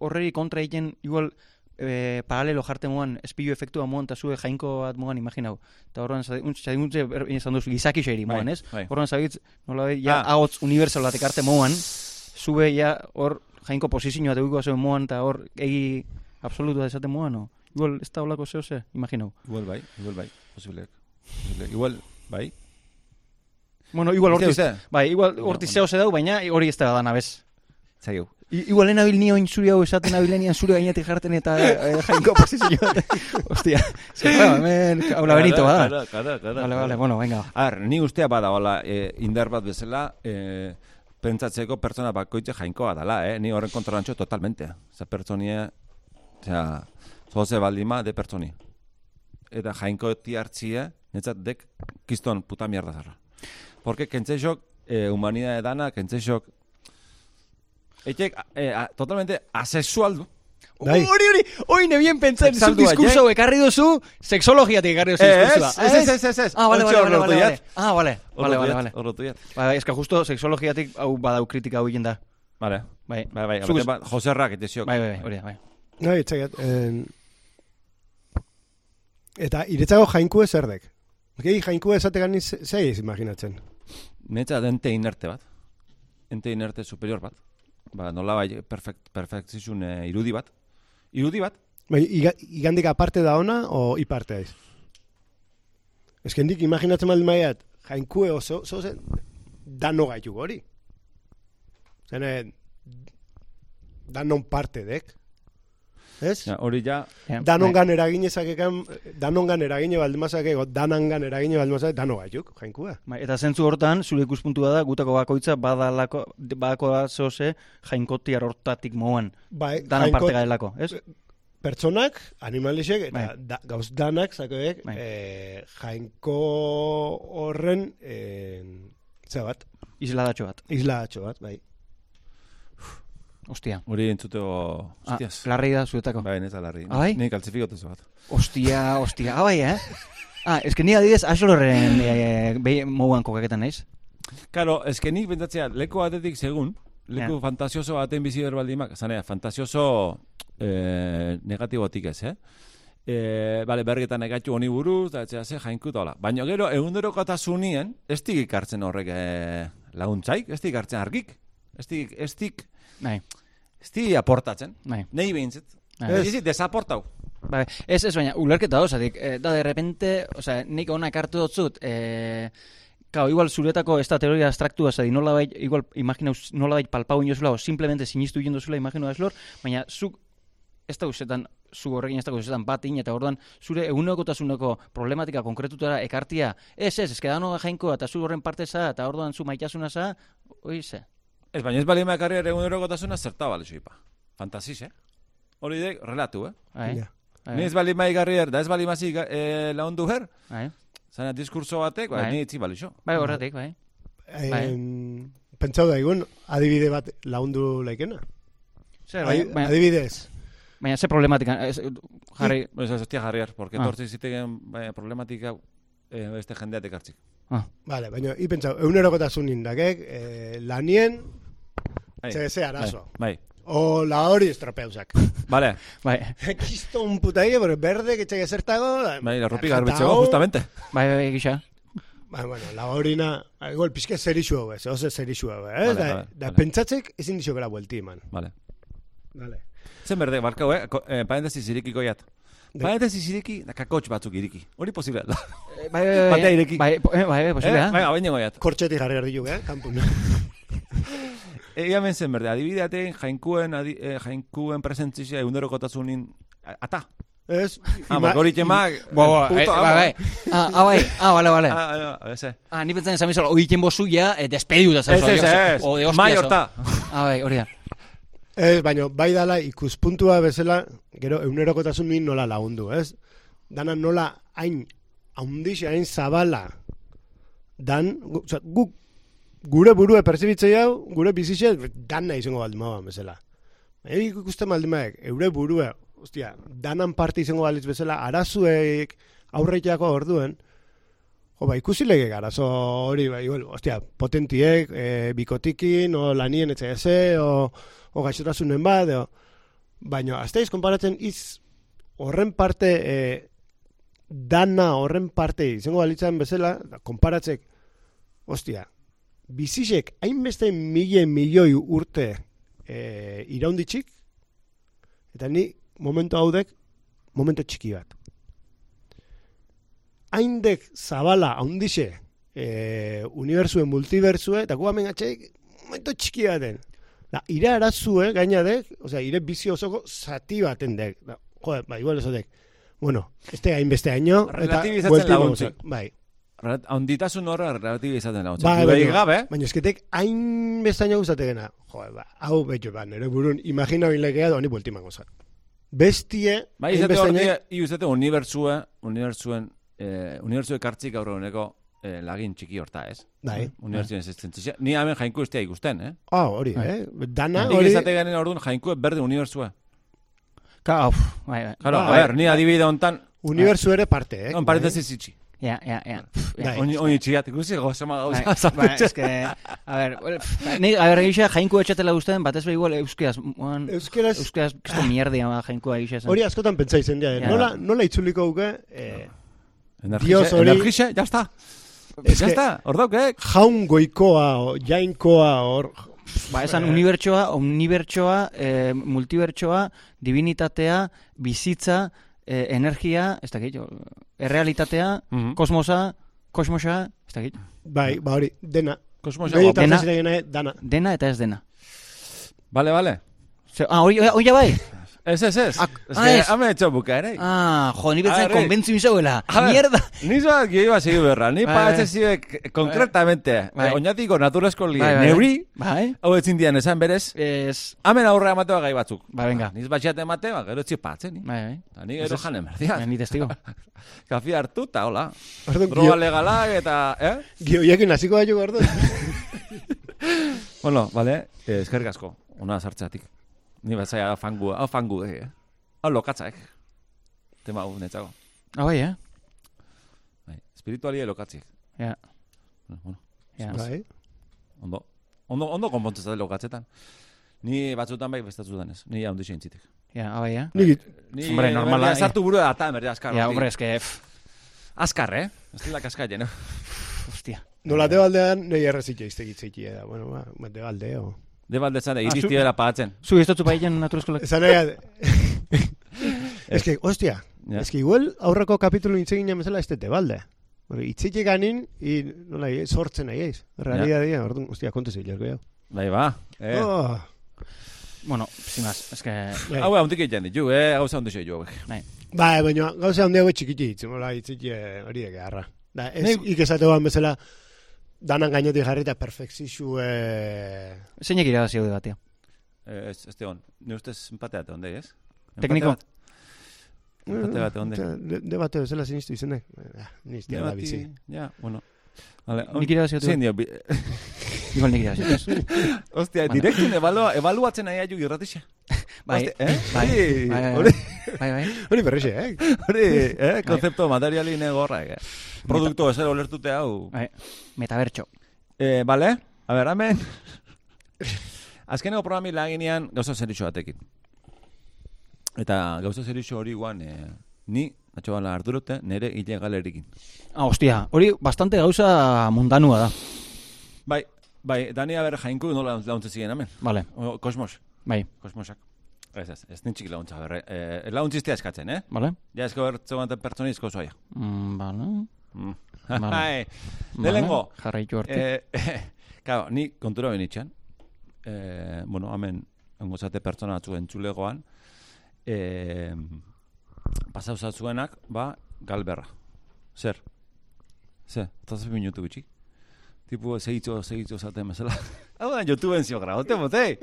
Speaker 2: horreri kontra egiten, igual eh, paralelo jarte moan, espilu efektua moan, eta zue jainko bat moan imaginau. Eta horren, zaiguntze, izan duzu, gizaki xeiri
Speaker 1: Bai,
Speaker 2: moan, ez?
Speaker 1: bai.
Speaker 2: Horren zabitz, nola ja,
Speaker 1: Ah.
Speaker 2: ahotz universal bat ekarte moan, zue ja hor jainko posizioa teuko zuen moan, eta hor egi absolutua esaten moan, no? Igual, ez da holako zeo ze, imaginau.
Speaker 1: Igual bai, igual bai, posibleak. Posible. Igual, bai.
Speaker 2: Bueno, igual hortiz, bai, igual hortiz zeo ze dau, baina hori ez da dana bez.
Speaker 1: Zaigu.
Speaker 2: I, igual enabil ni oin zuri hau esaten abilenian zure gainetik jarten eta eh, jainko posizio. Ostia, se claro, hemen haula benito bada.
Speaker 1: Kada, kada, kada.
Speaker 2: Vale, vale, bueno, venga.
Speaker 1: Ar, ni ustea bada hola, e, indar bat bezala, e, pentsatzeko pertsona bakoitze jainkoa dala, eh? Ni horren kontra nantxo totalmente. Zer pertsonie, osea, zoze baldima de pertsoni. Eta jainko ti hartzia, netzat dek, kiston puta mierda zarra. Porque kentzeixok, e, humanidade dana, kentzeixok, Eitek, e, a, totalmente asexual du.
Speaker 3: Bai.
Speaker 2: Hori, hori, hori nebien pentsan, zu
Speaker 1: Sexaldua,
Speaker 2: diskurso hau ekarri duzu, sexologiatik ekarri duzu diskursoa.
Speaker 1: ez, ez, ez, ez, ez.
Speaker 2: Ah, vale, vale, vale, vale,
Speaker 1: jat.
Speaker 2: vale. Ah, vale, vale, vale, vale.
Speaker 1: Horretu jat.
Speaker 2: Ba, eska justo sexologiatik hau badau kritika hau egin da.
Speaker 1: Vale.
Speaker 2: Bai,
Speaker 1: Bai, bai,
Speaker 2: Zu
Speaker 1: bat, Jose Arrak, eta ziok.
Speaker 2: bai, bai, bai, hori bai.
Speaker 3: Nahi, txaiat, en... Eta iretzago jainkue zer dek? Gehi ni ze- zei ez imaginatzen.
Speaker 1: Netza dente inerte bat. Ente inerte superior bat. Ba, nola bai, perfect, perfekzizun eh, irudi bat. Irudi bat?
Speaker 3: Bai, iga, igandik aparte da ona, o iparte aiz? Hendik imaginatzen baldin maiat, jainkue oso, oso zen, dano gaitu hori. Zene, danon parte dek. Ez?
Speaker 1: Ja, hori ja.
Speaker 3: Danongan eragin ezakekan, danongan eragine baldimazakeko, danangan eragine baldimazake, dano gaituk, jainkua.
Speaker 2: Bai, eta zentzu hortan, zure ikuspuntua da, gutako bakoitza badalako, badako zoze jainkotiar hortatik moan.
Speaker 3: Bai,
Speaker 2: Danan
Speaker 3: jainko-
Speaker 2: parte garelako, ez?
Speaker 3: pertsonak, animalisek, eta
Speaker 2: Bai.
Speaker 3: da, gauz danak, zakoek,
Speaker 2: Bai.
Speaker 3: eh, jainko horren, eh, ze bat,
Speaker 2: Isladatxo bat.
Speaker 3: isla atxo bat, bai.
Speaker 2: Ostia.
Speaker 1: hori entzuteko,
Speaker 2: Ah,
Speaker 1: hostias.
Speaker 2: larri da zuetako.
Speaker 1: Bai, netza larri.
Speaker 2: Ah, bai?
Speaker 1: Nik altzifikatu bat.
Speaker 2: Ostia, ostia. Ah, bai, eh? Ah, eske ni adidez Axelorren e, behi moguan kokaketan naiz.
Speaker 1: Karo, eske nik bentatzea, leku batetik segun, leku
Speaker 2: Ja.
Speaker 1: fantasioso baten bizi berbaldimak, zanea, fantasioso eh, negatibotik ez, eh? E, bale, bergetan egatxu honi buruz, da etxea ze, jainku eta hola. Baina gero, egunerokotasunien, ez dik ikartzen horrek e, laguntzaik, ez dik ikartzen argik, ez dik, ez dik,
Speaker 2: Bai,
Speaker 1: ez dik aportatzen,
Speaker 2: bai.
Speaker 1: nahi behintzet.
Speaker 2: bai.
Speaker 1: Ez, ez, desaportau.
Speaker 2: Bai, ez, ez baina, ulerketa osatik, e, da de repente, osea, nik onak hartu dotzut, e, Kao, igual zuretako ez da teoria abstraktua, zadi nola bai, igual, imagina nola bai palpau inozula, o simplemente sinistu jendozula, imagino eslor, baina zuk, ez da usetan, zu horrekin ez da usetan bat in, eta orduan, zure egunekotasuneko problematika konkretutara ekartia, ez, ez, ez, kedano jainko, eta zu horren parte za, eta orduan zu maitasuna za, oi ze.
Speaker 1: Ez, baina ez bali makarri egunerokotasuna zerta bale ipa. Fantasiz, eh? Hori dek, relatu, eh?
Speaker 2: Bai, bai,
Speaker 1: Ni ez bali maigarri er, da ez bali mazi eh, laundu her,
Speaker 2: bai,
Speaker 1: zana diskurso batek, ba,
Speaker 2: Bai.
Speaker 1: ni itzi balixo.
Speaker 2: bai, horretik, bai.
Speaker 3: Em, Pentsau da, igun, adibide bat laundu laikena.
Speaker 2: Zer, bai, baina,
Speaker 3: Adibidez.
Speaker 2: baina ze problematika, ez, jarri,
Speaker 1: Pues ez hostia jarriar, porque
Speaker 2: Ah.
Speaker 1: tortzi zitegen bai, problematika eh, beste jendeat ekartzik.
Speaker 3: Vale, baina, i pentsau, egunerokotasun indakek, eh, lanien,
Speaker 1: Bai.
Speaker 3: ze, ze arazo.
Speaker 1: Bai,
Speaker 3: O la hori estropeusak.
Speaker 1: vale,
Speaker 2: bai,
Speaker 3: Kiston putai, pero berde, que txai ezertago.
Speaker 1: bai, la rupi garbitzeko,
Speaker 3: hau-
Speaker 1: justamente.
Speaker 2: bai, bai, gisa.
Speaker 3: Ba, bueno, la horina, ah, igual, pizke zerixu hau ez, oze zerixu hau, ez?
Speaker 1: Vale,
Speaker 3: da,
Speaker 1: vale,
Speaker 3: da
Speaker 1: vale.
Speaker 3: pentsatzek ezin dixo gara buelti, man.
Speaker 1: Vale.
Speaker 3: Vale.
Speaker 1: Zen berde, barkau, eh? Eh parentesi zirikiko jat.
Speaker 3: De-
Speaker 1: Parentesi ziriki, da kakotx batzuk iriki. Hori posible da.
Speaker 2: Bai, bai, bai,
Speaker 1: Batea ireki.
Speaker 2: Bai, po- eh, bai, bai,
Speaker 1: Eh,
Speaker 2: posiblea.
Speaker 1: Venga, baina goiat.
Speaker 3: Kortxeti jarri gardi eh, kanpun.
Speaker 1: Ega men zen berde, adibideaten jainkuen, adi, eh, jainkuen presentzia egunerokotasunin ata.
Speaker 3: Ez?
Speaker 1: Ah,
Speaker 3: Ima-
Speaker 1: gori txemak.
Speaker 2: Bo, bo, eh, bai, bai. Ah, ah, bai, ah, vale, vale.
Speaker 1: Ah, ah, ese.
Speaker 2: Ah, ni pentsan esan bizala, oiken bozu eh, despediu da
Speaker 1: Ez, ez, ez.
Speaker 2: O de
Speaker 1: Mai
Speaker 2: hostias.
Speaker 1: horta.
Speaker 2: Ah, bai, hori da.
Speaker 3: Ez, baina bai dala ikuspuntua bezala, gero egunerokotasunin nola lagundu, ez? Dana nola hain haundixe, hain zabala, dan, gu, gure burue pertsibitzei hau, gure bizixe, dan nahi izango baldin bauan bezala. Egi ikusten baldin baek, eure burue, ostia, danan parte izango balitz bezala, arazuek aurreiteako orduen, Jo, ba, ikusi legek arazo hori, ba, igual, ostia, potentiek, e, bikotikin, o lanien etxe eze, o, o gaixotasunen bat, o, baina, azteiz, konparatzen iz horren parte, e, dana horren parte izango balitzan bezala, konparatzek, ostia, bizisek hainbeste mille milioi urte e, iraunditxik, eta ni momentu haudek, momentu txiki bat. Haindek zabala haundixe e, unibertsue, multibertsue, eta gu hemen atxeik momentu txiki baten. Da, ire arazue gainadek, osea, ire bizi osoko zati baten dek. Da, joder, ba, igual esodek. Bueno, este hainbeste aino, eta
Speaker 1: Relatibizatzen
Speaker 3: buelti
Speaker 1: laguntzik.
Speaker 3: mozak. Bai,
Speaker 1: Onditasun horra relatibizatzen laguntzen.
Speaker 3: Bai,
Speaker 1: Bai, gabe,
Speaker 3: baina esketek hainbeste aino gustategena. Joder, ba, hau betxo, ba, nire burun imagina bilekea da honi buelti mango zan. Bestie,
Speaker 1: bai, izate
Speaker 3: hainbeste
Speaker 1: hori,
Speaker 3: aino-
Speaker 1: izate unibertsue, unibertsuen, eh, unibertsue kartzik gaur eguneko eh, lagin txiki horta, ez?
Speaker 3: Bai.
Speaker 1: Unibertsuen existentzia. Ni hemen jainku estea ikusten, eh?
Speaker 3: Ah, hori,
Speaker 2: Bai.
Speaker 3: eh? Dana,
Speaker 1: Nik
Speaker 3: hori...
Speaker 1: izate garen orduan jainku berde unibertsua.
Speaker 2: Ka, uf, bai, bai.
Speaker 1: Claro,
Speaker 3: Bai.
Speaker 1: a ver, ni adibide hontan,
Speaker 3: Unibertsu ere parte, eh?
Speaker 1: on parentesi zitxi.
Speaker 2: Ja, ja, ja. Ja.
Speaker 1: Oni, oni txiat, ikusi gozema
Speaker 2: Bai,
Speaker 1: gauza.
Speaker 2: bai, eske, a pff, ni, a ver, egisa, jainku etxatela guztien, batez be igual euskeaz, moan,
Speaker 3: Euskeraz,
Speaker 2: euskeaz, kisto mierdia ma jainku egisa zen.
Speaker 3: hori askotan pentsa izen dira.
Speaker 2: Ja.
Speaker 3: Nola, nola itzuliko guke, eh,
Speaker 1: Energixe,
Speaker 3: Dios hori-
Speaker 1: energixe, ya
Speaker 3: que-
Speaker 1: está, hor daukek.
Speaker 3: jaun goikoa, jainkoa, hor...
Speaker 2: Ba, esan unibertsoa, omnibertsoa, eh, multibertsoa, divinitatea, bizitza, eh, energia, ez dakit, jo, errealitatea,
Speaker 1: Mhm.
Speaker 2: kosmosa, kosmosa, ez dakit,
Speaker 3: Bai, ba hori, dena.
Speaker 1: Kosmosa,
Speaker 3: Gehietan
Speaker 2: dena.
Speaker 3: zaziragena, dana.
Speaker 2: dena eta ez dena.
Speaker 1: Vale, vale.
Speaker 2: Ze, ah, hori, hori bai?
Speaker 1: Ez, ez, ez.
Speaker 2: Ah,
Speaker 1: Ez
Speaker 2: ah,
Speaker 1: que,
Speaker 2: ez.
Speaker 1: hame etxo buka, ere.
Speaker 2: Ah, jo, ni betzen konbentzu izauela.
Speaker 1: A ver.
Speaker 2: Mierda.
Speaker 1: Ni zoak gehi bat segi berra, ni
Speaker 2: Bai,
Speaker 1: pagatze
Speaker 2: bai.
Speaker 1: zibe konkretamente,
Speaker 2: Bai.
Speaker 1: eh, oinatiko naturezko li, neuri,
Speaker 2: Bai?
Speaker 1: hau etzin dian esan berez,
Speaker 2: Ez,
Speaker 1: hamen aurre amatea gai batzuk.
Speaker 2: Ba, venga.
Speaker 1: Niz batxeate emate, ba, gero etzi patzen, ni.
Speaker 2: bai, bai.
Speaker 1: Ta ni gero
Speaker 2: Ez, ez.
Speaker 1: janen berdiat.
Speaker 2: Ni testigo.
Speaker 1: Kafi hartu, eta hola. Droga legalak eta, eh?
Speaker 3: gioiekin hasiko da jo gordo.
Speaker 1: Bueno, vale, eh, eskerrik asko, una sartzeatik. Ni batzaia fangu, hau fangu, eh? Hau lokatzaek. Tema hau netzako.
Speaker 2: Ah, bai, eh?
Speaker 1: Bai, espiritualia lokatziek.
Speaker 2: Ja,
Speaker 1: Bueno,
Speaker 2: ja.
Speaker 3: Bai.
Speaker 1: ondo. Ondo, ondo konpontzen zate lokatzetan. Ni batzutan bai, bestatzutan ez. Ni haundi zintzitek.
Speaker 2: Ja, abai, ja.
Speaker 3: Nik,
Speaker 1: Ni,
Speaker 2: Hombre, normala,
Speaker 1: eh, Sartu burua eta, berde, askar.
Speaker 2: Ja, hombre, eske, pff,
Speaker 1: Askar, eh? Ez dira kaskaile, no?
Speaker 2: hostia.
Speaker 3: nola de baldean, nahi errezitxe iztegitzeki da. Bueno, ba, de baldeo.
Speaker 1: De balde zan,
Speaker 2: Ah,
Speaker 1: irizti
Speaker 2: zu-
Speaker 1: dela pagatzen.
Speaker 2: Zu, ez dutzu bailen natureskolak.
Speaker 3: Esan nahi, es que, hostia,
Speaker 1: Ja.
Speaker 3: es que igual aurreko kapitulu intzegin bezala ez dute balde. Itzitxe ganin, i, nola, eh, sortzen nahi eiz. Realidad dia, orduan, hostia, kontu zeilerko jau.
Speaker 1: Bai, ba. Eh.
Speaker 3: Oh,
Speaker 2: Bueno, sin más, eske...
Speaker 3: bai.
Speaker 1: Hau haundik egiten ditu, eh? Hau haundik egiten ditu.
Speaker 2: Bai.
Speaker 3: Bai, baina gauza handi hauek txikiti itzitxe hori eke harra. Da, ez,
Speaker 2: Nei-
Speaker 3: ikesateuan bezala, danan gainetik jarri eta perfekzixu, eh...
Speaker 2: Zeinek irabazi hau batia.
Speaker 1: Eh, Ez, ez tegon. Ni ustez empateate onde, ez?
Speaker 2: Tekniko.
Speaker 1: Empate bat. Onde.
Speaker 3: De, debate bezala sinistu izenek. Eh, Ni iztia da bizi.
Speaker 1: Ja, bueno. Vale,
Speaker 2: Nik irabazi hau
Speaker 1: Zein dio, bi-
Speaker 2: Igual nik irabazi hau.
Speaker 1: Ostia, direktun ebalua, ebaluatzen nahi aiu irratixa.
Speaker 2: Bai,
Speaker 1: Ostia, eh?
Speaker 2: bai,
Speaker 1: Hori,
Speaker 2: bai, bai,
Speaker 1: hori,
Speaker 2: bai, bai.
Speaker 3: Hori berrexe, eh?
Speaker 1: hori, eh? Konzepto materiali negorra, eh? Produktu ezer olertute hau.
Speaker 2: Bai, metabertxo.
Speaker 1: Eh, vale, a ver, hemen. Azkeneko programi laginean gauza zeritxo batekin. Eta gauza zeritxo hori guan, eh, ni, natxo bala ardurute, nere hile galerikin.
Speaker 2: Ah, hostia, hori bastante gauza mundanua da.
Speaker 1: Bai, bai, Dani aber jainku nola launtzen ziren hemen.
Speaker 2: Vale,
Speaker 1: O, kosmos,
Speaker 2: bai,
Speaker 1: kosmosak. Ez, ez, ez nintxik launtza berre. Eh, launtziztea eskatzen, eh?
Speaker 2: vale.
Speaker 1: Ja, esko bertze baten pertsoni izko zoia.
Speaker 2: Mm, vale.
Speaker 1: Mm.
Speaker 2: Vale.
Speaker 1: Hai,
Speaker 2: vale.
Speaker 1: Lehenengo,
Speaker 2: Jarraitu horti.
Speaker 1: Eh, claro, ni kontura benitxan. Eh, bueno, hemen ongozate pertsona batzu entzulegoan. Eh, pasau zatzuenak, ba, galberra. Zer? Zer? Tazaz minutu gutxi. Tipo, segitzo, segitzo zaten bezala. Hau da, YouTubeen zio grabote, motei.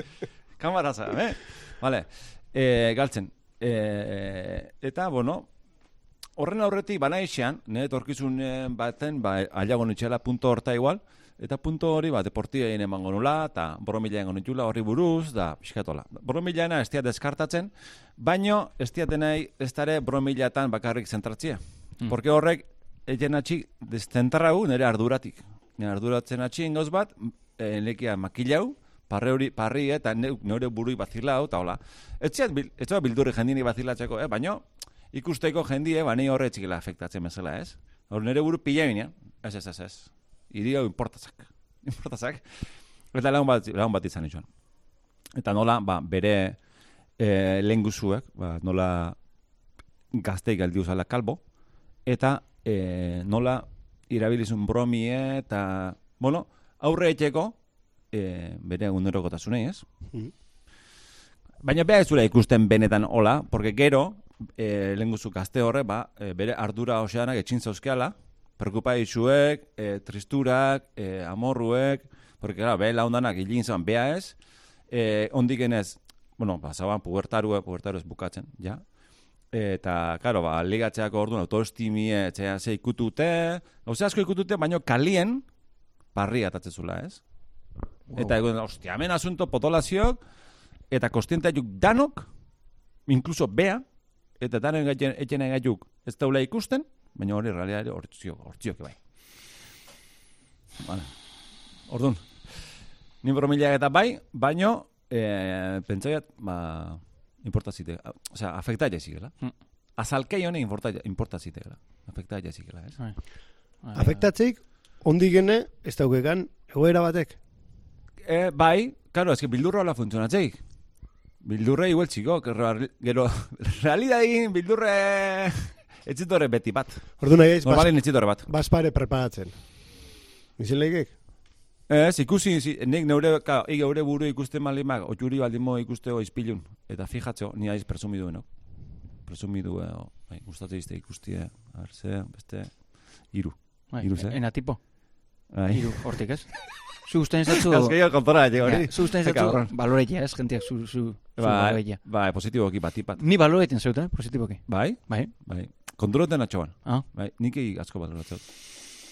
Speaker 1: Kamara za, eh? Vale. Eh, galtzen. Eh, eta, bueno, horren aurretik banaixean, nire torkizun baten, ba, aliago nitxela punto horta igual, eta punto hori, ba, deportiaien emango nula, eta borromila emango nitxula horri buruz, da, pixkatola. Borromilaena ez diat deskartatzen, baino ez diaten nahi ez dare borromilatan bakarrik zentratzia.
Speaker 2: Mm.
Speaker 1: Porque horrek, egin atxi, destentarragu nire arduratik. Nire arduratzen atxi ingoz bat, e, nekia makilau, parre hori, parri eta neu- neure burui bazilau, eta hola. Bil, ez ziat bildurri jendini bazilatzeko, eh? baino, ikusteko jendie, ba, ni horre txikela afektatzen bezala, ez? Hor nire buru pila binean, ez, ez, ez, ez. Irio importazak. Importazak. Eta lagun bat, lagun bat izan itxuan. Eta nola, ba, bere e, lehen guzuek, ba, nola gazteik galdi uzala kalbo, eta e, nola irabilizun bromie eta, bueno, aurre etxeko e, bere egunerokotasunei, ez?
Speaker 3: Mhm.
Speaker 1: Baina beha ez ikusten benetan hola, porque gero, e, lehen guzu gazte horre, ba, e, bere ardura oseanak etxin zauzkeala, preocupa isuek, e, tristurak, e, amorruek, porque, claro, beha laundanak hilin zan beha ez, e, ondik genez, bueno, ba, zaban pubertarue, pubertaru ez bukatzen, ja, eta, karo, ba, ligatzeako orduan autoestimie, etxea ze ikutute, gauze asko ikutute, baino kalien, parri atatzen zula, Eta egon, ostia, hemen asunto potolaziok, eta kostiente juk danok, incluso bea, eta danen gaiten etxen gaituk ez daula ikusten, baina hori realitate hortziok, hortziok bai. Vale. Orduan, ni bromilak eta bai, baino, e, pentsaiat, ba, importazite, o sea, afekta jazikela.
Speaker 2: Mm.
Speaker 1: Azalkei honek importa, importa zitekela. Afekta jazikela, ez?
Speaker 2: Bai.
Speaker 3: Afektatzeik, ondik gene, ez daukekan, egoera batek.
Speaker 1: E, bai, claro, es que bildurra hola funtzionatzeik. Bildurre igual txiko, gero, realidadin bildurre etxitore beti bat.
Speaker 3: Ordu nahi ez, bas,
Speaker 1: Normalin etxitore bat.
Speaker 3: baspare preparatzen. Izen leikek?
Speaker 1: Ez, ikusi, zi- nik neure, ka, eure buru ikusten malimak, otxuri baldimo ikusteo izpilun. Eta fijatzeo, ni aiz presumiduenok. Presumidu, eh, bai, gustatzen izte ikustie, a ber, ze, beste, iru.
Speaker 2: Bai,
Speaker 1: Hiru ze?
Speaker 2: ena tipo.
Speaker 1: Bai.
Speaker 2: Hiru hortik, ez? Zu usten ezatzu...
Speaker 1: Gazkeio kontora, ego
Speaker 2: Ja,
Speaker 1: hori.
Speaker 2: zu usten
Speaker 1: cabrón.
Speaker 2: baloretia, ez, gentiak, zu, zu, zu
Speaker 1: Bai,
Speaker 2: baloretia.
Speaker 1: bai, positiboki bat, bat.
Speaker 2: Ni baloretin zeuten, positiboki.
Speaker 1: Bai,
Speaker 2: Bai,
Speaker 1: bai. Konturoten atxoan.
Speaker 2: ah,
Speaker 1: Bai, nik asko baloratzen.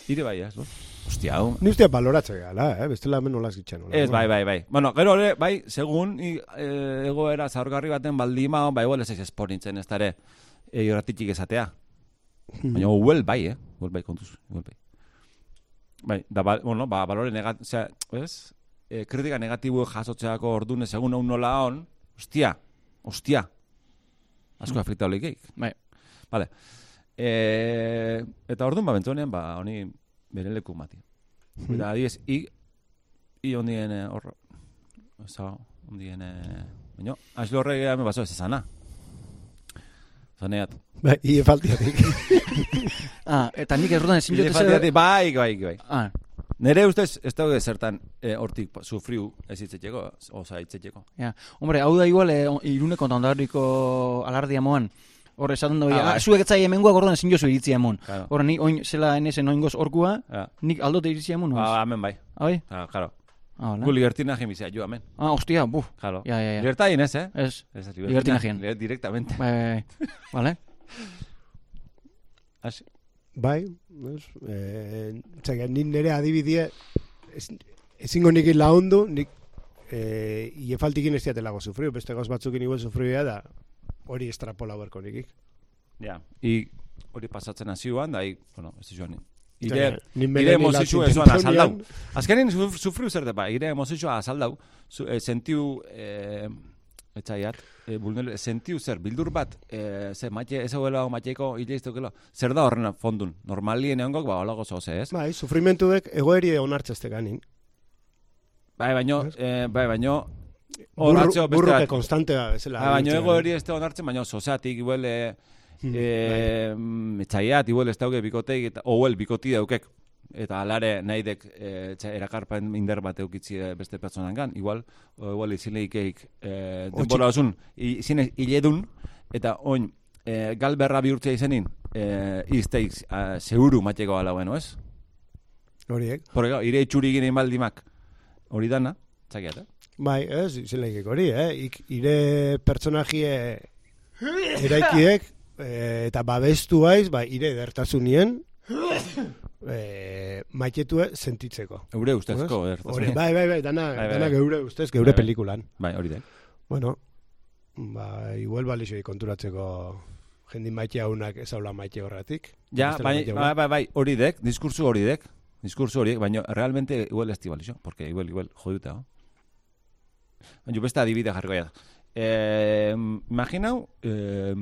Speaker 1: Ire bai, ez, bo? Ostia, hau.
Speaker 3: Ni ustea baloratzea gala, eh? Bestela hemen nolaz gitxan.
Speaker 1: Ez, bai, bai, bai. Bueno, gero ere, bai, segun i, e, egoera zaurgarri baten baldima, bai, igual ez ez esporintzen ez dare e, joratitik esatea. Baina uel bai, eh? Uel bai kontuz, uel bai. Bai, da, ba, bueno, ba, balore negat, osea, ez? E, kritika negatibo jasotzeako ordune, segun hau nola hon, ostia, ostia. Asko afekta oleikeik.
Speaker 2: Bai.
Speaker 1: Vale. E, eta orduan, ba, bentzonean, ba, honi bere leku mati. Eta adiez, i, i ondien eh, hor, oza, ondien, eh, baina, aslo horrek me baso ez esana. Zaneat.
Speaker 3: Bai, ie faltiatik.
Speaker 2: Ah, eta nik errotan ezin jote zer...
Speaker 1: Bai, bai, bai, bai.
Speaker 2: Ah,
Speaker 1: Nere ustez, ez daude zertan eh, hortik sufriu ez hitzeteko, oza, hitzeteko.
Speaker 2: ja. Hombre, hau da igual, eh, iruneko eta ondarriko alardia moan, hor esaten da,
Speaker 1: Ah,
Speaker 2: ah,
Speaker 1: bai.
Speaker 2: zuek etzai hemengoak orduan ezin jozu iritzia emon.
Speaker 1: Claro.
Speaker 2: Hor, ni oin, zela enesen oingoz orkua,
Speaker 1: Ja.
Speaker 2: nik aldote iritzia emon,
Speaker 1: Ah, hemen bai.
Speaker 2: Ah, bai?
Speaker 1: Ah, claro.
Speaker 2: Ah, hola.
Speaker 1: Gu libertina jemizia, jo, hemen.
Speaker 2: Ah, hostia, buf.
Speaker 1: Claro.
Speaker 2: Ja, ja, ja.
Speaker 1: Libertadin ez, eh?
Speaker 2: Ez,
Speaker 1: Ez,
Speaker 2: Libertinagien.
Speaker 1: li- Directamente.
Speaker 2: bai, bai, bai. Vale?
Speaker 1: Asi.
Speaker 3: bai, ez? Eh, txak, nik nire adibidie, ez, ezingo nik laundu, nik eh, ie faltikin ez diatelago sufriu, beste gauz batzukin igual sufriu da, hori estrapola berko nikik.
Speaker 1: Ja. I hori pasatzen hazioan, da, i, bueno, ez joan.
Speaker 3: Ire,
Speaker 1: Ire,
Speaker 3: nik
Speaker 1: ire
Speaker 3: menen
Speaker 1: emozitxu
Speaker 3: hilatzen
Speaker 1: ez
Speaker 3: tentonian,
Speaker 1: azaldau. Azkenin suf- sufriu zer depa, ire emozitxua azaldau, e, sentiu, e, etxaiat, e, vulner, sentiu zer, bildur bat, e, ze matxe, ez hau matxeiko hileiztukelo, zer da horren fondun, normalien eongok, ba, holago zoze, ez?
Speaker 3: Bai, sufrimentuek egoeri onartzezte ganin.
Speaker 1: Bai, baino, e, bai, baino, Horatio beste
Speaker 3: burruke
Speaker 1: bat.
Speaker 3: konstantea bezala.
Speaker 1: Ba, baino
Speaker 3: ibiltzea.
Speaker 1: ego hori ez da onartzen, baino sozatik, igual, e,
Speaker 3: Hmm,
Speaker 1: e, etxaiat, igual ez dauke bikoteik, eta, ouel bikoti daukek, eta alare nahi dek e, erakarpen inder bat eukitzi e, beste pertsonangan, igual, o, igual izileikeik e, denbora osun, i- izin iledun, eta oin, e, galberra bihurtzea izenin, e, izteik a, seguru mateko ala bueno, ez?
Speaker 3: Horiek.
Speaker 1: Claro, ire itxuri ginen baldimak, hori dana, txakiat, eh?
Speaker 3: Bai, ez, izelaikek hori, eh? Ik, ire pertsonajie eraikiek eh, eta babestu haiz, ba, ire edertasunien eh, maiketue sentitzeko.
Speaker 1: Eure ustezko,
Speaker 3: Ez?
Speaker 1: ertasun.
Speaker 3: Hori, bai, bai, bai, dana,
Speaker 1: Bai, bai,
Speaker 3: dana
Speaker 1: bai.
Speaker 3: geure ustez, geure
Speaker 1: Bai, bai.
Speaker 3: pelikulan.
Speaker 1: Bai, hori da.
Speaker 3: Bueno, ba, igual balixoi konturatzeko jendin maite haunak ez haula maite horretik.
Speaker 1: Ja, bai, bai, bai, bai, hori dek, diskurso hori dek, diskurso horiek, baina realmente igual ez dibalixo, porque igual, igual, joduta, ho? Baina beste adibide jarriko da. Eh, imaginau, eh,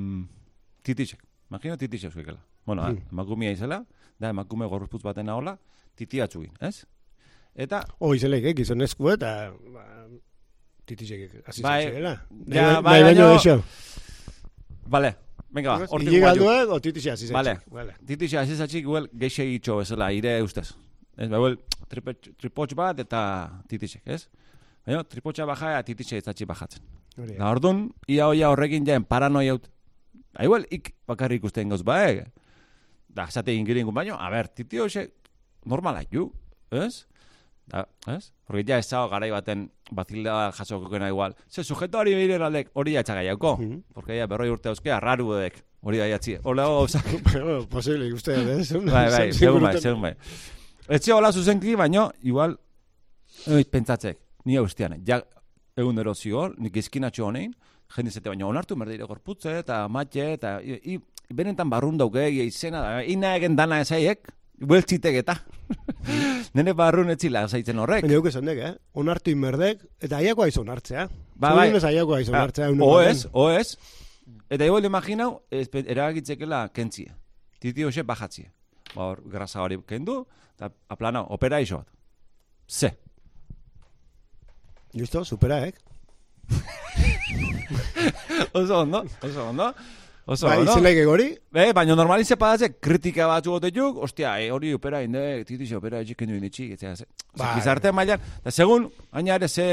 Speaker 1: titixek, imaginau titixek zuekela. Bueno,
Speaker 3: Hmm.
Speaker 1: hmm. emakumea izela, da emakume gorputz baten ahola, titiatzuin, ez? Eta,
Speaker 3: O, izelaikek, gizonezko eta ba, titixek hasi
Speaker 1: Bai, ja, bai,
Speaker 3: eso.
Speaker 1: vale, venga, ba, hortik guaiu.
Speaker 3: galduek, o titixek hasi
Speaker 1: Vale.
Speaker 3: Vale.
Speaker 1: Titixe hasi zatxik, igual, geixe itxo bezala, ire ustez. Ez, ba, tripe- tripotx bat eta titixek, ez? Baina, tripotxa baja eta titixe ez zatxik bajatzen. Da, orduan, ia hoia horrekin jaen paranoia ut. Da, igual, ik bakarrik ikusten gauz ba, eh? Da, zate ingiringun baino, a ber, titi hoxe, normala, ju, ez? Da, ez? Porque ja ez garai baten bazilda jasokokena igual. Ze, sujeto hori behire aldek hori jatxaga jauko.
Speaker 3: Mhm.
Speaker 1: Porque ja, berroi urte euskea, raru dek. Hori da jatzi. Hola, gauza.
Speaker 3: Bueno, posible, uste, eh?
Speaker 1: Bai, bai,
Speaker 3: segun
Speaker 1: bai, segun bai. Etxe hola zuzenki, baino, igual, pentsatzek, ni eustian, ja, egun dero zigor, nik izkinatxo honein, jende zete baino, onartu merdire gorputze, eta matxe, eta, i, i, benetan barrun dauke, izena, da, ina egen dana ezaiek, bueltzitek eta. Nene barrun etzila zaitzen horrek.
Speaker 3: Baina esan dek, eh? Onartu inberdek, eta aiako aiz onartzea.
Speaker 1: Ba, bai.
Speaker 3: Aiako aiz onartzea.
Speaker 1: Ah,
Speaker 3: egunen
Speaker 1: O
Speaker 3: baten.
Speaker 1: ez, o ez. Eta igual imaginau, eragitzekela kentzia. Titi hoxe bajatzia. Ba, hor, grasa hori kendu, eta aplanau, opera iso bat. Ze.
Speaker 3: Justo, supera, eh?
Speaker 1: Oso ondo, oso ondo. Oso
Speaker 3: Bai,
Speaker 1: ondo.
Speaker 3: izelaik hori,
Speaker 1: Be, baina normalize padatze kritika batzu gotetuk, ostia, e, hori opera inde, titixe opera etxik kendu inditxi, etzea, ze. Ze,
Speaker 3: Bai.
Speaker 1: Gizarte mailan, eta segun, aina ere ze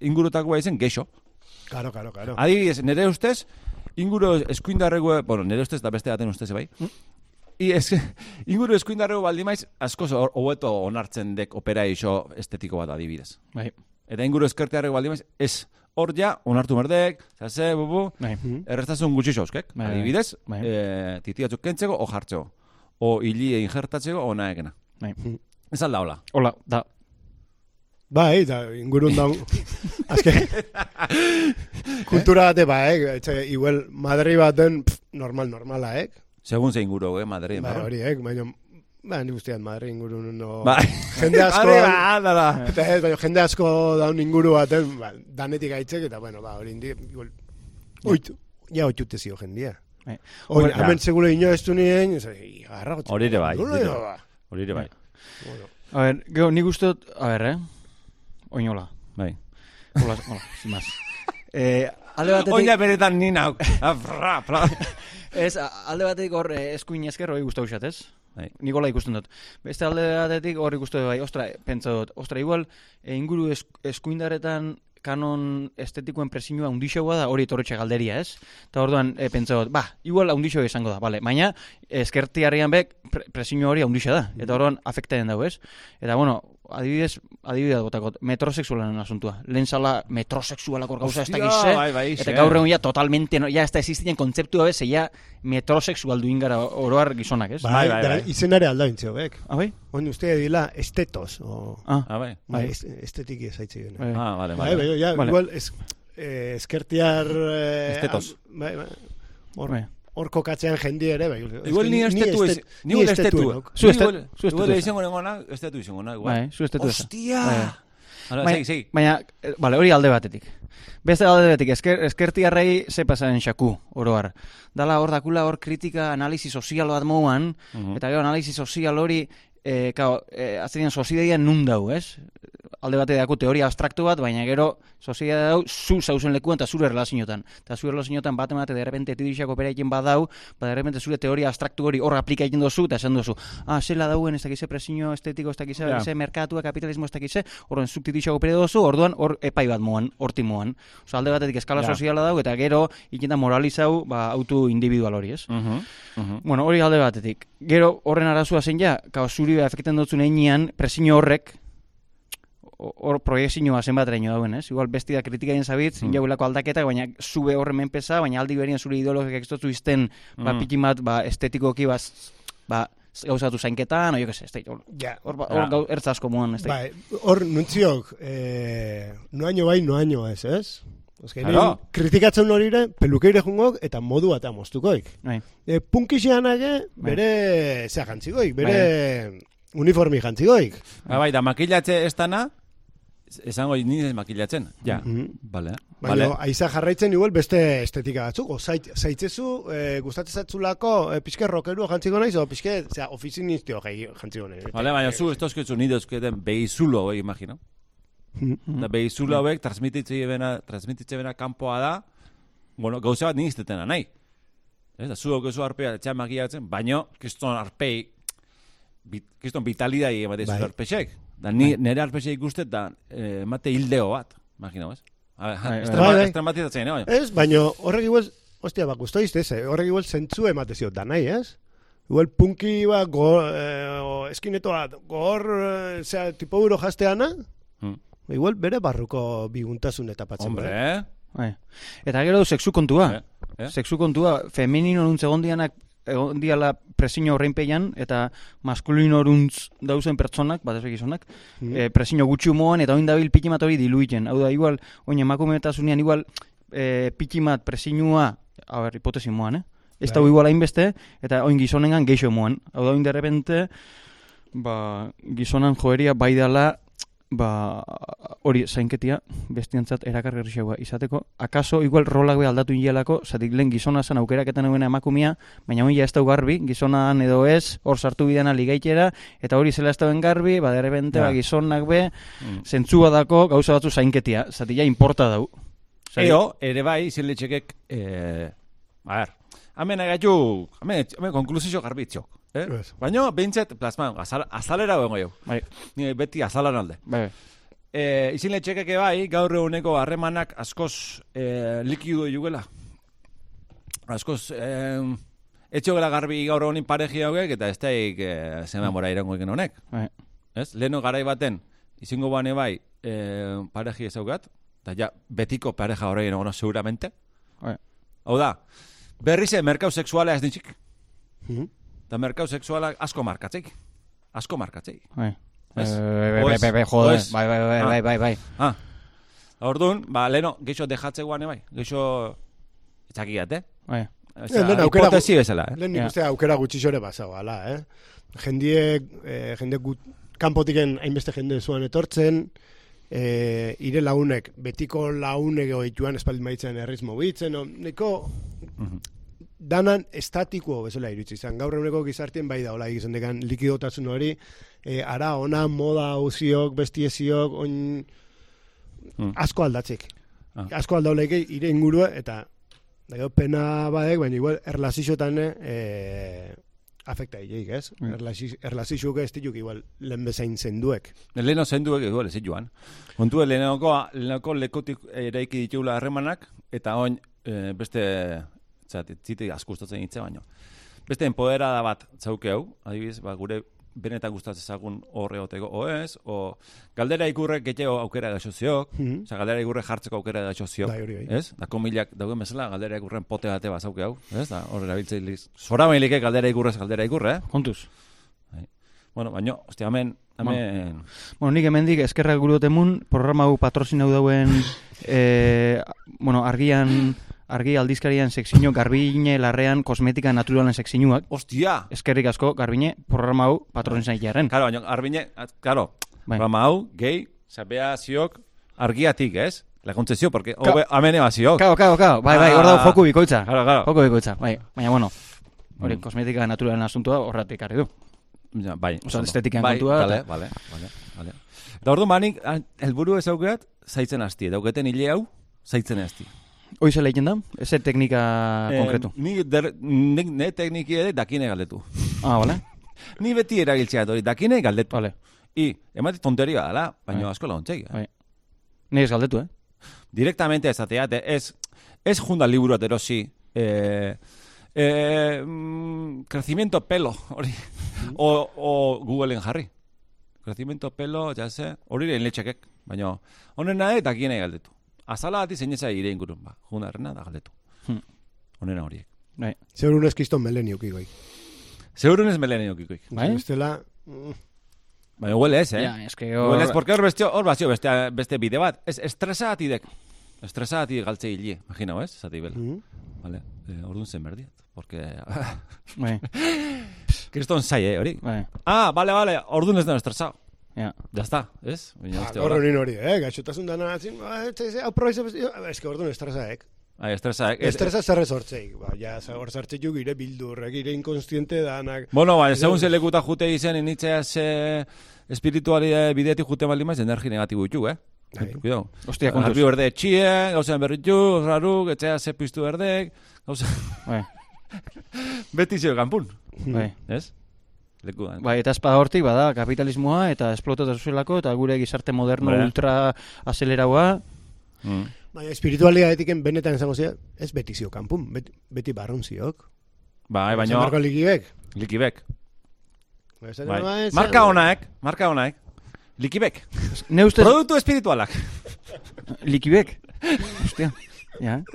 Speaker 1: ingurutakoa izen, geixo.
Speaker 3: Karo, karo, karo.
Speaker 1: Adibidez, nire ustez, inguru eskuindarrego, bueno, nire ustez da beste daten ustez, bai? I es, inguru eskuindarrego baldimaiz, asko hobeto onartzen dek opera iso estetiko bat adibidez.
Speaker 2: bai,
Speaker 1: Eta inguru eskertearrego baldimaiz, ez, hor ja, onartu merdek, zase, bubu,
Speaker 2: bai.
Speaker 3: Mhm.
Speaker 1: erreztasun gutxi xauskek.
Speaker 2: Bai, bai.
Speaker 1: Adibidez,
Speaker 2: Bai.
Speaker 1: eh, titiatzuk kentzeko, o jartzeko. O hilie injertatzeko, o naekena.
Speaker 2: Bai.
Speaker 1: Ez alda hola.
Speaker 2: Hola, da,
Speaker 3: Bai, da, ingurun daun. Azke, kultura bate, ba, eh? Etxe, igual, Madri baten, pff, normal, normala, eh?
Speaker 1: Segun zein guro, eh, Madrid.
Speaker 3: Ba, horiek, baina, ba, nik ustean Madrid inguru no...
Speaker 1: Bai.
Speaker 3: Jende asko...
Speaker 1: Arriba, dala.
Speaker 3: Eta ez, baina jende asko daun inguru baten, ba, danetik aitzek, eta bueno, ba, hori indi, igual, oitu, ja oitute zio jendia.
Speaker 2: Bai.
Speaker 3: Oin,
Speaker 2: Hombre,
Speaker 3: hemen seguro ino ez du nien, garra gotxe.
Speaker 1: Hori ere bai,
Speaker 3: Nola
Speaker 1: hori ere
Speaker 3: ino,
Speaker 1: bai.
Speaker 3: ba.
Speaker 1: Bai.
Speaker 3: Bueno,
Speaker 2: A ver, gero, nik uste dut, a ver, eh? Oinola.
Speaker 1: Bai.
Speaker 2: Hola, hola, sin más. Eh, alde batetik...
Speaker 1: Oina beretan ni nau. Afra, afra.
Speaker 2: Ez, a- alde batetik hor eh, eskuin esker hori gustau xat, ez?
Speaker 1: Bai.
Speaker 2: Nikola ikusten dut. Beste alde batetik hori ikusten dut bai, ostra, pentsa dut, ostra, igual, eh, inguru es, eskuindaretan kanon estetikoen presinua undixoa da, hori etorretxe galderia, ez? Eta orduan, e, pentsa dut, ba, igual undixo izango da, bale, baina eskertiarrian bek pre, presinua hori undixa da, eta orduan afektatzen dago, ez? Eta, bueno, adibidez, adibidez botakot, metrosexualen asuntua. Lehen zala metrosexualakor gauza ez dakize,
Speaker 1: bai, bai,
Speaker 2: Eta gaur egun ja totalmente, no, ja ez da existien kontzeptu gabe, ze ja metrosexual duin gara oroar gizonak, ez?
Speaker 3: Bai,
Speaker 1: Bai, bai,
Speaker 3: da,
Speaker 1: bai.
Speaker 3: izenare aldaintzio, bek.
Speaker 2: Ah, bai?
Speaker 3: Oin uste dila estetos, o...
Speaker 2: Ah,
Speaker 1: Ah, bai.
Speaker 3: Bai,
Speaker 2: Bai.
Speaker 3: est, estetiki ezaitzi dena.
Speaker 2: bai.
Speaker 1: Ah, vale,
Speaker 3: Bai,
Speaker 1: vale.
Speaker 3: bai, ja,
Speaker 2: Vale.
Speaker 3: igual, es, eh, eskertiar... Eh,
Speaker 1: Estetos.
Speaker 3: Bai, bai. Hor,
Speaker 2: Bai.
Speaker 3: Hor kokatzean jendi ere, bai.
Speaker 1: Igual ni estetu ez, ni igual estetu.
Speaker 2: Zu estetu
Speaker 1: Igual izango nengona, estetu izango na, igual.
Speaker 2: Bai, zu estetu ez.
Speaker 1: Hostia!
Speaker 2: Bai.
Speaker 1: Hala,
Speaker 2: Baina-
Speaker 1: segi, segi.
Speaker 2: Baina, eh, vale, hori alde batetik. Beste alde batetik, esker, eskertiarrei ze pasaren xaku, oroar. Dala hor dakula hor kritika analizi sozial bat moan,
Speaker 1: Mhm.
Speaker 2: eta gero analizi sozial hori, e, kao, e, aztenean sozidadia nun dau, ez? Alde bate dako teoria abstraktu bat, baina gero sozidadia dau zu zauzen lekuan eta zure relazioetan. Eta zure relazioetan bat emate de repente tidixak operaiten badau, ba de repente zure teoria abstraktu hori hor aplika egiten dozu, eta esan dozu, ah, zela dauen ez dakize presinio estetiko, ez dakize, yeah. merkatua, kapitalismo ez dakize, horren subtitixak opere dozu, orduan hor epai bat moan, horti moan. Osa, alde batetik eskala
Speaker 1: Ja.
Speaker 2: soziala dau, eta gero ikita moralizau, ba, auto individual hori, ez?
Speaker 1: Mhm, mhm.
Speaker 2: Bueno, hori alde batetik. Gero horren arazua zen ja, kao zuri efekten dutzun einean, presio horrek, hor proiezioa zenbat eraino dauen, ez? Igual besti da kritikaien zabitz,
Speaker 1: Mm.
Speaker 2: mm. jaulako aldaketa, baina zube horren menpeza, baina aldi berien zure ideologiak ez dutzu izten, ba,
Speaker 1: Mm.
Speaker 2: pikin bat, ba, estetikoki, ba, ba, gauzatu zainketan, o jo que se, ez da, hor,
Speaker 3: Ja,
Speaker 2: hor, ba-
Speaker 1: Ja.
Speaker 2: gau, ertz asko moan, ez da.
Speaker 3: bai, hor nuntziok, eh, noaino bai, noaino ez, ez? Eske,
Speaker 1: Claro.
Speaker 3: kritikatzen horire, pelukeire jungok, eta modu bat moztukoik.
Speaker 2: Bai.
Speaker 3: E, punkixeanake, bere, zea jantzikoik, bere uniformi jantzikoik.
Speaker 1: Ba, bai, da makilatze ez dana, esango ni ez makilatzen. Ja,
Speaker 3: Mhm.
Speaker 1: vale.
Speaker 3: Baina,
Speaker 1: Vale.
Speaker 3: aiza jarraitzen igual beste estetika batzuk, o zait, zaitzezu, e, gustatzen zatzulako, e, pixke rokeru jantziko naiz, o pixke, zera, ofizinistio gai jantziko naiz.
Speaker 1: Vale, baina zu ez dauzketzu ni dauzketen behizulo hauek, imagino.
Speaker 3: Mhm.
Speaker 1: Da behizulo hauek transmititze bena, transmititze bena kanpoa da, bueno, gauza bat ni iztetena nahi. Ez da, zu daukezu arpea etxean makilatzen, baino, kiston arpei, bit, kiston vitalidai emate
Speaker 3: Bai.
Speaker 1: arpexek. Da, ni, nire arpexek ikustet da, eh, emate hildeo bat, imagino, ez?
Speaker 2: Bai, bai.
Speaker 1: estrema,
Speaker 3: Bai, bai.
Speaker 1: estrematizatzen, eh, baina.
Speaker 3: Ez, baina horrek igual, ostia, ba, guztu izte, ze, horrek igual zentzu emate ziot da nahi, ez? Igual punki ba, go, eh, o eskineto bat, gor, eh, zera, tipo euro jasteana,
Speaker 1: Hmm.
Speaker 3: igual bere barruko biguntasun eta patzen.
Speaker 1: Hombre, eh?
Speaker 2: Bai. Eta gero sexu kontua.
Speaker 1: Eh? Eh?
Speaker 2: Sexu kontua, femenino nuntz egon dianak, egon diala presio horreinpeian, eta maskulino runtz dauzen pertsonak, bat ez gizonak,
Speaker 3: Mm.
Speaker 2: e, presio gutxi humoan, eta oin dabil pikimat hori diluiten. Hau da, igual, oin emakumeetasunean, igual, e, pikimat presinua, a ber, hipotesi moan, eh? Ez
Speaker 3: Bai.
Speaker 2: da igual hainbeste, eta oin gizonengan geixo moan. Hau da, oin derrepente, ba, gizonan joeria bai dela, ba, hori zainketia bestiantzat erakargarriagoa izateko. Akaso, igual rolak be aldatu inelako, zatik lehen gizona zen aukeraketan eguena emakumia, baina hori ja ez dau garbi, gizonan edo ez, hor sartu bidana ligaitera, eta hori zela ez dauen garbi, ba, derrepente,
Speaker 1: Ja.
Speaker 2: ba, gizonak be,
Speaker 1: Mm.
Speaker 2: zentzua dako gauza batzu zainketia, zatik ja importa dau. Zati-
Speaker 1: Eo, ere bai, ziletxekek, eh, a ver, hemen agaitu, hemen, hemen konklusio garbitzok. Eh?
Speaker 3: Ez.
Speaker 1: Baina, behintzat, plasma, azal, azalera bengo jau.
Speaker 2: Bai,
Speaker 1: Ni beti azalan alde.
Speaker 2: bai,
Speaker 1: E, izin letxekeke bai, gaur eguneko harremanak askoz e, likido jugela. Askoz, e, etxogela garbi gaur egunin pareji hauek, eta ez daik e, zema mora irango egen honek.
Speaker 2: bai.
Speaker 1: Ez? Leheno garai baten, izingo bane bai, e, pareji ezaugat, eta ja, betiko pareja horrein egono seguramente.
Speaker 2: Bai.
Speaker 1: Hau da, berrize merkau sexuala ez ditzik,
Speaker 3: Mhm.
Speaker 1: Eta merkau sexuala asko markatzeik. Asko markatzeik.
Speaker 2: bai.
Speaker 1: Ez?
Speaker 2: Eh, bai, bai, bai, bai, bai, bai, bai,
Speaker 1: Ah.
Speaker 2: bai, bai, bai.
Speaker 1: Ah. Orduan, ba, leheno, geixo dejatze guane bai. Geixo, etxakiat, eh?
Speaker 2: Bai.
Speaker 3: Lehen aukera
Speaker 1: hipotesi bezala, eh?
Speaker 3: Lehen nik
Speaker 2: Ja.
Speaker 3: uste aukera gutxi xore pasau, ala, eh? Jendie, eh, jende gut, kanpotiken hainbeste jende zuan etortzen, eh, ire launek, betiko launek oituan espaldin maitzen erriz mobitzen, no, neko
Speaker 1: Mhm.
Speaker 3: Danan estatiko bezala iritsi izan. Gaur eguneko gizartien bai da, hola egizan dekan likidotasun hori, eh, ara ona moda hauziok, bestieziok, oin
Speaker 1: Mm.
Speaker 3: asko aldatzik.
Speaker 1: Ah.
Speaker 3: Asko aldauleke ire ingurua, eta da gero pena badek, baina igual erlazixotan eh, afekta hileik, ez?
Speaker 2: Mm.
Speaker 3: Mm. Erlazixuk ez dituk igual lehen bezain zenduek.
Speaker 1: Leheno zenduek edo ez joan. Kontu lehenoko, lehenoko lekotik eraiki ditugula harremanak, eta oin e, beste, zat, zite asko gustatzen hitze baino. Beste empoderada bat zauke hau, adibidez, ba, gure benetan gustatzen zagun horre oteko, o ez, o galdera ikurre gehiago aukera gaixo ziok,
Speaker 3: Mhm.
Speaker 1: Osa, galdera igurre jartzeko aukera gaixo ziok,
Speaker 3: Bai, hori bai.
Speaker 1: ez? Dako milak dauden bezala, galdera igurren pote bate bazauke hau, ez? Da, hor erabiltzeiliz. Zora mailike galdera igurrez galdera igurre, eh?
Speaker 2: Kontuz.
Speaker 1: Bueno, baino, ostia, hemen, hemen...
Speaker 2: Bueno, nik hemendik eskerrak gurotemun, programa hau patrozinau dauen, e, bueno, argian, argi aldizkarian sekzino, garbine, larrean, kosmetika naturalen sekzinuak.
Speaker 1: Ostia!
Speaker 2: Eskerrik asko, garbine, programa hau patronizan jaren.
Speaker 1: Karo, baina, arbine, at- karo,
Speaker 2: Bai.
Speaker 1: programa hau, gehi, sapea ziok, argiatik, ez? Laguntze zio, porque
Speaker 2: Ka-
Speaker 1: hobe, amene bat ziok.
Speaker 2: Kao, kao, kao, bai, bai, hor
Speaker 1: Ah.
Speaker 2: joku bikoitza.
Speaker 1: Karo, karo.
Speaker 2: Joko bikoitza, bai. Baina, bueno, hori,
Speaker 1: Mm.
Speaker 2: kosmetika naturalen asuntua horratik arri du.
Speaker 1: Ja, bai.
Speaker 2: Osa, estetikan
Speaker 1: bai,
Speaker 2: kontua
Speaker 1: Vale,
Speaker 2: eta-
Speaker 1: vale, vale, vale. Eta ordu manik, ah, helburu ezaukeat, zaitzen hasti. Dauketen hile hau, zaitzen hasti.
Speaker 2: Hoi zela egiten da? Eze teknika konkretu.
Speaker 1: Eh, ni, der, ni, ne tekniki ere dakine galdetu.
Speaker 2: Ah, bale?
Speaker 1: Ni beti erabiltzea hori, dakine galdetu.
Speaker 2: Bale.
Speaker 1: I, emati tonteria dela, baina
Speaker 2: Bai.
Speaker 1: asko laguntzei.
Speaker 2: Bai. Ni ez galdetu, eh?
Speaker 1: Directamente esatea, te- ez, ez junda liburu erosi, eh, eh, mm, crecimiento pelo, hori, o, o Googleen jarri. Crecimiento pelo, ja se, hori ere letxekek, baina honena eta dakine galdetu. Azala bati zeinetza ire ingurun, ba, junarrena da galdetu.
Speaker 2: Hmm.
Speaker 1: Honena horiek.
Speaker 2: Bai.
Speaker 3: Zer un eskizton meleniuk igoi.
Speaker 1: Zeurun ez melenio kikoik.
Speaker 2: Bai?
Speaker 3: Bestela, mm,
Speaker 1: Baina huele ez, eh?
Speaker 2: Ja, eske
Speaker 1: Huele ez,
Speaker 2: hor...
Speaker 1: porque hor beste, hor bazio beste, beste bide bat. Ez, estresa atidek. Estresa ati galtze hilie, imagina, ez? Zati bela.
Speaker 3: mm.
Speaker 1: Vale, eh, orduan zen berdiat. Porque,
Speaker 2: Bai,
Speaker 1: kriston zai, eh, hori.
Speaker 2: bai,
Speaker 1: Ah, vale, vale, orduan ez da estresado.
Speaker 2: Ja.
Speaker 1: Ya está, ez? Baina,
Speaker 3: Ah,
Speaker 1: uste,
Speaker 3: Gaur
Speaker 1: hola.
Speaker 3: honin hori, eh? Gaixotasun dana, atzin, ez, ez, hau proiz, ez que orduan estresaek.
Speaker 1: Ai, estresa, eh? Ez-
Speaker 3: Estresa zerre sortzeik, ba, ja, hor zartzeik gire bildurrek, gire inkonstiente danak.
Speaker 1: Bueno, baina, segun ze lekuta jute izen, initzea ze espirituali bidetik jute baldin maiz, energi negatibo ditu, eh?
Speaker 3: Bai.
Speaker 1: Cuidado.
Speaker 2: Ostia, kontuz.
Speaker 1: Arbi berde etxie, gauzen berritu, raruk, etxea ze piztu berdek, gauza...
Speaker 2: Bai,
Speaker 1: Beti zio kanpun,
Speaker 2: bai.
Speaker 1: ez? Leku da.
Speaker 2: Bai, eta espada hortik bada kapitalismoa eta esplotatu eta gure gizarte moderno
Speaker 1: Bai.
Speaker 2: ultra azeleraua.
Speaker 1: Mm.
Speaker 3: Baina espiritualitatekin benetan esango zia, ez beti zio kanpun, beti, beti barrun ziok.
Speaker 1: Bai, baina,
Speaker 3: ligibek.
Speaker 1: likibek.
Speaker 3: Esaten
Speaker 1: Bai.
Speaker 3: ba, ez-
Speaker 1: Marka honaek, marka honaek. Likibek.
Speaker 2: Ne ustez
Speaker 1: Produktu espiritualak.
Speaker 2: likibek. Ostia, ja.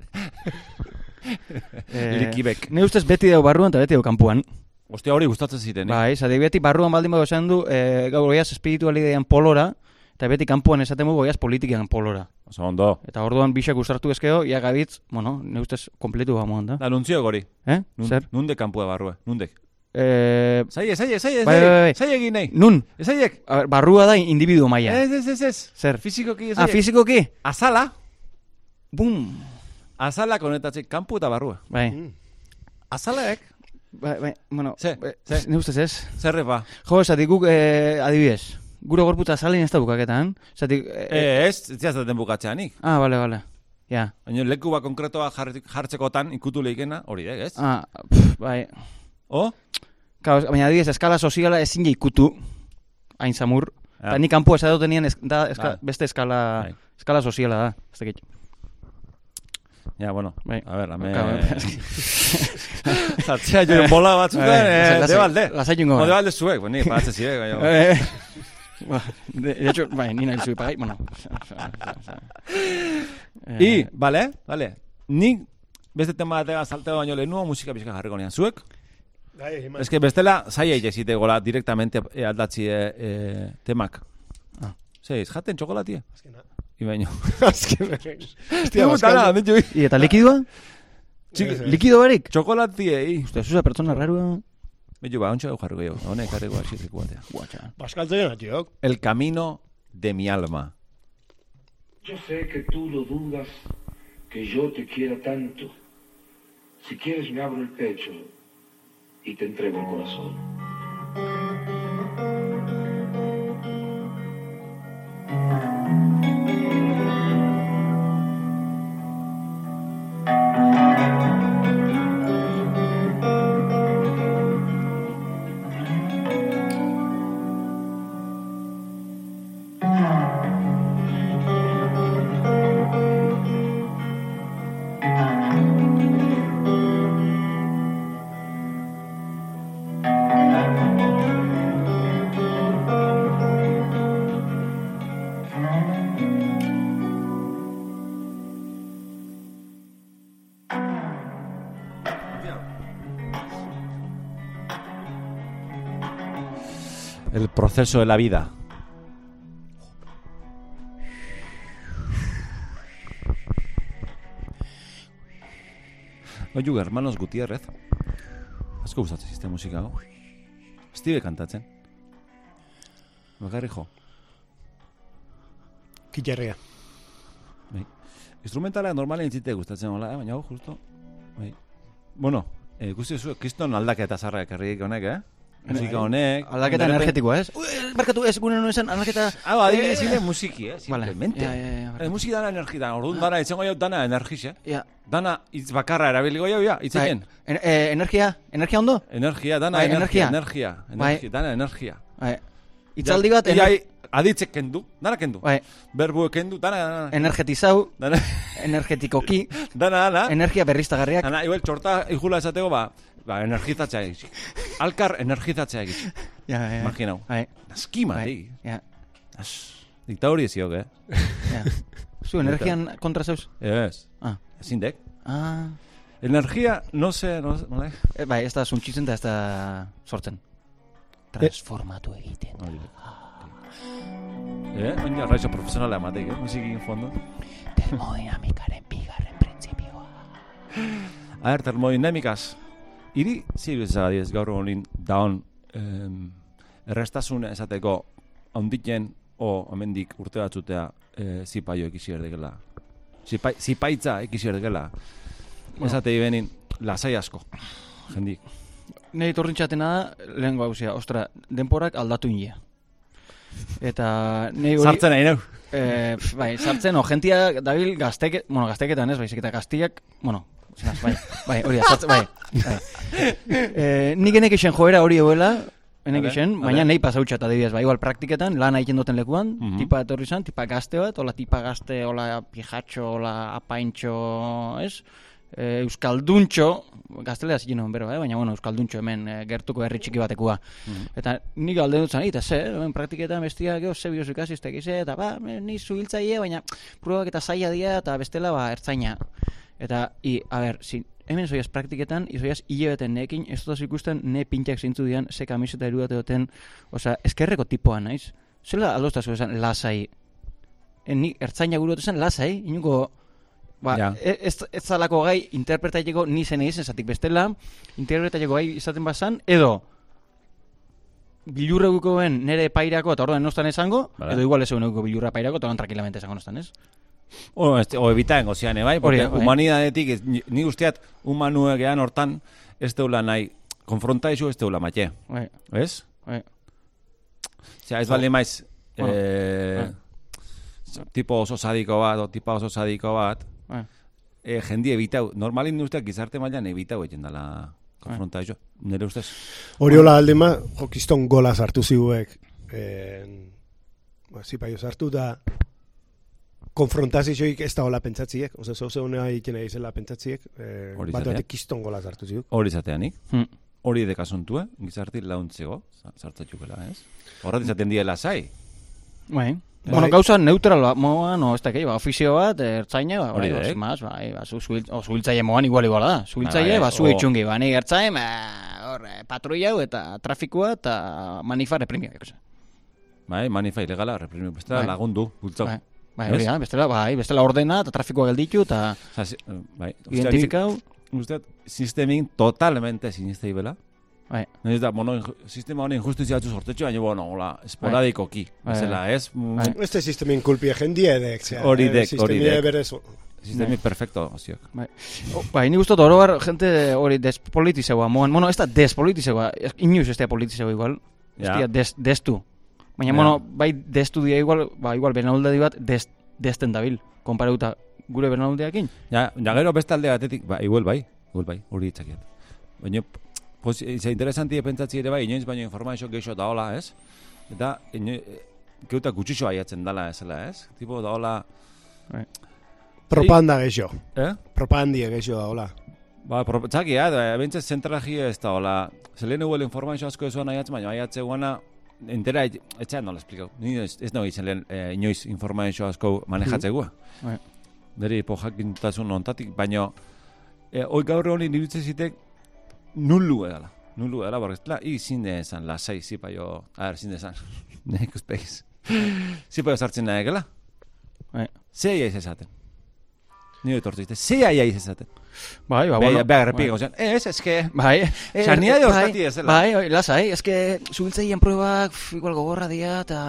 Speaker 2: Eh,
Speaker 1: Likibek.
Speaker 2: Ne ustez beti dau barruan eta beti dau kanpuan.
Speaker 1: Ostia hori gustatzen ziten, eh?
Speaker 2: Bai, zade beti barruan baldin bago esan du, eh, gaur goiaz espiritualidean polora, eta beti kanpuan esaten du goiaz politikan polora.
Speaker 1: Oso ondo.
Speaker 2: Eta orduan bisak usartu ezkeo, ia gabitz, bueno, ne ustez kompletu gamoan da.
Speaker 1: Da, nuntzio gori.
Speaker 2: Eh?
Speaker 1: Nun,
Speaker 2: Zer?
Speaker 1: Nunde kanpua barrua, nundek.
Speaker 2: Eh,
Speaker 1: Zaie, zaie, zaie,
Speaker 2: Bai, bai, bai.
Speaker 1: zaie egin nahi.
Speaker 2: nun,
Speaker 1: Zaiek.
Speaker 2: Ber, barrua da individuo maila.
Speaker 1: Ez, ez, ez, ez.
Speaker 2: Zer?
Speaker 1: Fizikoki
Speaker 2: Ah,
Speaker 1: zaiek.
Speaker 2: fizikoki?
Speaker 1: Azala,
Speaker 2: Bum.
Speaker 1: azala konetatzen kanpu eta barrua.
Speaker 2: Bai,
Speaker 3: Mm.
Speaker 1: Azalaek,
Speaker 2: bai, bai, bueno,
Speaker 1: Ze,
Speaker 2: eh,
Speaker 1: ze.
Speaker 2: ne ustez ez?
Speaker 1: zerre ba.
Speaker 2: Jo, esatik guk, eh, adibidez, gure gorputa zalin ez da bukaketan, esatik, eh,
Speaker 1: Eh, ez, ez jazaten bukatzeanik.
Speaker 2: ah, bale, bale, ja,
Speaker 1: Baina leku bat konkretoa jar- jartzekotan ikutu leikena, hori da, ez?
Speaker 2: ah, pff, bai,
Speaker 1: O?
Speaker 2: Claro, baina adibidez, eskala soziala ezin ikutu, hain zamur,
Speaker 1: Ja.
Speaker 2: eta ni kanpo ez da, eska,
Speaker 1: Bai.
Speaker 2: beste eskala,
Speaker 1: Bai.
Speaker 2: eskala soziala da, ez dakit.
Speaker 1: Ja, bueno,
Speaker 2: Bai.
Speaker 1: a ver, ame... Zatzea joen bola batzutan, eh,
Speaker 2: lasai-
Speaker 1: de balde.
Speaker 2: Jungo.
Speaker 1: O, de balde zuek, bani, paratze zirek, baina...
Speaker 2: Eh, ba, de, de hecho, bai, ni nahi zui pagai, bueno. Eh,
Speaker 1: I, bale, bale. Nik beste tema batega salteo baino lehenua musika pixka jarriko nian. Zuek?
Speaker 3: Bai, eman.
Speaker 1: Ez que bestela zaila egite gola direktamente eh, aldatzi eh, eh, temak.
Speaker 2: Ah.
Speaker 1: Zeiz, jaten txokolatia?
Speaker 3: Azkena.
Speaker 1: Ibaino.
Speaker 3: Azkena. Hostia,
Speaker 1: bastana, ditu.
Speaker 2: I eta
Speaker 3: Ez, ez.
Speaker 2: Likido barik?
Speaker 1: txokolatiei.
Speaker 2: Uste, zuza pertsona rarua.
Speaker 1: Bitu ba, ontsa jarriko. Honek asiriko batea.
Speaker 2: Guatxa.
Speaker 3: Baskaltzen atiok.
Speaker 1: El camino de mi alma.
Speaker 4: Yo sé que tú lo dudas, que yo te quiera tanto. Si quieres me abro el pecho y te entrego el corazón.
Speaker 1: Proceso de la vida. Oiu, hermanos Gutierrez. Asko gustatzen ziste musika hau. Steve kantatzen. Bakarri jo.
Speaker 3: Kitxerria.
Speaker 1: Bai. Instrumentala normalen entzite gustatzen hola, eh? baina hau justo. Bai. Bueno, eh, ikusi zu, kriston aldaketa zarra ekarrik honek, eh? Musika honek.
Speaker 2: Aldaketa energetikoa, ez? Barkatu, ez gure nuen esan, aldaketa...
Speaker 1: Hau, adibidez zile musiki, eh?
Speaker 2: Vale.
Speaker 1: Simplemente.
Speaker 2: Ja, ja, ja,
Speaker 1: Eh, musiki dana energia, orduan dana, etxengo jau dana energiz, eh?
Speaker 2: Ja.
Speaker 1: Dana hitz bakarra erabiliko jau, ja, hitz
Speaker 2: Bai. En- eh, energia, energia ondo?
Speaker 1: Energia, dana
Speaker 2: Bai,
Speaker 1: energia,
Speaker 2: energia.
Speaker 1: energia,
Speaker 2: Bai.
Speaker 1: dana energia.
Speaker 2: Bai. Itzaldi bat,
Speaker 1: Ja, ja, aditzek kendu, dana kendu.
Speaker 2: bai,
Speaker 1: Berbuek kendu, dana, dana,
Speaker 2: energetizau,
Speaker 1: dana,
Speaker 2: energetikoki,
Speaker 1: dana, dana,
Speaker 2: energia berriztagarriak.
Speaker 1: dana, igual, txorta ikula esateko, ba, ba, energizatzea egiz. Alkar energizatzea egiz.
Speaker 2: Ja, ja, ja.
Speaker 1: Imaginau.
Speaker 2: Bai,
Speaker 1: Naskima,
Speaker 2: bai, ja,
Speaker 1: Diktauri eziok, eh?
Speaker 2: ja. Zu, energian kontra zeuz?
Speaker 1: Ez,
Speaker 2: Ah,
Speaker 1: ezin dek.
Speaker 2: ah.
Speaker 1: Energia, no se, no se, nola?
Speaker 2: Eh, bai, ez da suntxitzen eta ez da sortzen. Transformatu egiten.
Speaker 1: Hori da. Eh, oin arraizo profesionala ematek, eh? Musikin fondo.
Speaker 2: Termodinamikaren bigarren printzipioa.
Speaker 1: A ver, termodinamikaz. Iri, zibizara diez gaur honin daun em, errestasun esateko haundiken o hemendik urte batzutea eh, zipaio ekisi erdekela. Zipai, zipaitza ekisi erdekela. Esate benin lasai asko. Jendik.
Speaker 2: Nei torrintxatena da, lehen gauzia, ostra, denporak aldatu ingia. Eta nei hori...
Speaker 1: Sartzen nahi nau.
Speaker 2: Eh, pf, bai, sartzen, o, gentia dabil gazteke, bueno, gazteketan ez, baizik eta gaztiak, bueno, zinaz, bai, bai, hori da, bai. bai. Eh, nik enek isen joera hori euela, enek isen, baina nahi pasautxat adibidez, bai, igual praktiketan, lan egiten duten lekuan,
Speaker 1: Mhm.
Speaker 2: tipa etorri zan, tipa gazte bat, hola tipa gazte, hola pijatxo, hola apaintxo, ez? E, Euskalduntxo, gaztelea ziren hon bero, eh? baina bueno, Euskalduntxo hemen e, gertuko herri txiki batekoa. Eta nik alde dut zan, eta ze, hemen praktiketan bestia, geho, ze biozu ikasi, eta ba, ni zuhiltzaile, baina probak eta zaila dira, eta bestela, ba, ertzaina. Eta, i, a ber, zin, hemen zoiaz praktiketan, izoiaz hilabeten nekin, ez dut ikusten ne pintak zintzu dian, ze kamiseta erudate duten, osea, eskerreko tipoa naiz. Zela aldoztazu esan, lasai. E, ni ertzaina guru esan, lasai, inuko, ba,
Speaker 1: Ja.
Speaker 2: e- ez, ez zalako gai interpretaileko ni zen egin zatik bestela, interpretaileko gai izaten bazan, edo, bilurra gukoen nere pairako eta orduan nostan esango, edo igual ez egun bilurra pairako eta orduan tranquilamente esango nostan, ez?
Speaker 1: O, este, o evitaen gozian, eh, bai? Porque
Speaker 2: Hori bai.
Speaker 1: humanidadetik, ez- ni, usteat, humanuegean hortan, ez deula nahi, konfrontaizu ez deula matxe,
Speaker 2: Bai,
Speaker 1: ez?
Speaker 2: bai.
Speaker 1: Osea, ez bali maiz,
Speaker 2: Bueno,
Speaker 1: eh, tipo oso sadiko bat, o tipa oso sadiko bat,
Speaker 2: bai.
Speaker 1: eh, jendi ebitau, normalin usteak gizarte mailan ebitau egiten dela konfrontaizu, nire ustez.
Speaker 3: Oriola aldema, jokiston gola sartu ziuek. Eh, ba, zipaio sartu da konfrontazioik ez da hola pentsatziek. Oza, zeu zeu nahi egiten egizela pentsatziek. Eh, bat batek kiston gola sartu ziuk.
Speaker 1: Hori zateanik,
Speaker 2: Hm.
Speaker 1: hori dekasuntue, gizarti launtzego, sartzatxukela, ez? Horret izaten diela zai.
Speaker 2: Bai.
Speaker 3: Bai.
Speaker 2: Bueno, gauza neutrala moa, no, ez da ba, ofizio bat, ertzaina, ba, bai, ba,
Speaker 1: eh?
Speaker 2: sin más, bai, ba, zu, o, zuhiltzaile moan igual igual da. Zuhiltzaile,
Speaker 1: Bai,
Speaker 2: ba, zu itxungi, ba, ni ertzain, ba, hor, eh, patruillau eta trafikua eta manifa reprimio.
Speaker 1: Bai, manifa ilegala, reprimiu, bestela
Speaker 2: Bai.
Speaker 1: lagundu, bultzau.
Speaker 2: Bai, bai, hori da, bestela, bai, bestela ordena eta trafikoa gelditu eta
Speaker 1: zi- eh, bai,
Speaker 2: identifikau,
Speaker 1: usteat, sistemin totalmente sinistei bela.
Speaker 2: Bai.
Speaker 1: Ez da, bueno, sistema honen justizia batzu sortetxe, baina, bueno, hola, esporadikoki.
Speaker 2: Bai.
Speaker 1: Bezala, ez? Mm,
Speaker 2: Bai.
Speaker 3: Este sistemin kulpia jendie edek. zera,
Speaker 1: Hori
Speaker 3: eh,
Speaker 1: dek, hori dek. Sistemi perfecto, oziok.
Speaker 2: O, bai, ni gustot oro har gente hori despolitizegoa moan. Bueno, ez da despolitizegoa, ez- inoiz ez da politizegoa igual. Ez
Speaker 1: Ja.
Speaker 2: dira des, destu. Baina,
Speaker 1: Ja.
Speaker 2: bueno, bai destu dira igual, ba, igual benaldi bat des, desten dabil. Konpareuta gure benaldiakin.
Speaker 1: Ja, ja gero beste alde batetik, ba, igual bai, igual bai, hori itzakiat. Baina, pues, izan interesanti pentsatzi ere bai, inoiz baino informazio geixo da hola, ez? Eta, ino, keuta gutxixo aiatzen dala, ezela, ez? Tipo, da hola,
Speaker 3: Propaganda geixo.
Speaker 1: eh?
Speaker 3: Propagandia geixo da, hola.
Speaker 1: Ba, propatzakia, da, bentsa zentralgia ez da, hola, zelen eguel informazio asko ezuan aiatzen, baina aiatze guana, entera, etxean nola esplikau. Ni ez, ez nago izan lehen, eh, inoiz informazio asko manejatzegua.
Speaker 2: Bai.
Speaker 1: Neri po jakintasun ontatik, baina e, hoi gaur honi nibitzen zitek nullu edala. Nullu edala, borreztela, i zinde esan, lasai, zipa jo, a ver, zinde esan, nahi ikuspeiz. zipa jo sartzen nahi egela.
Speaker 2: Bai.
Speaker 1: Zei aiz esaten. Ni etortzizte, zei aiz esaten.
Speaker 2: Bai, ba, bueno.
Speaker 1: beha, errepik, ozean, ez, eske,
Speaker 2: Bai, eh,
Speaker 1: Sanidade
Speaker 2: bai,
Speaker 1: hortatik ez dela.
Speaker 2: Bai, bai, lasai, eske zubiltzaien probak pf, igual gogorra dira eta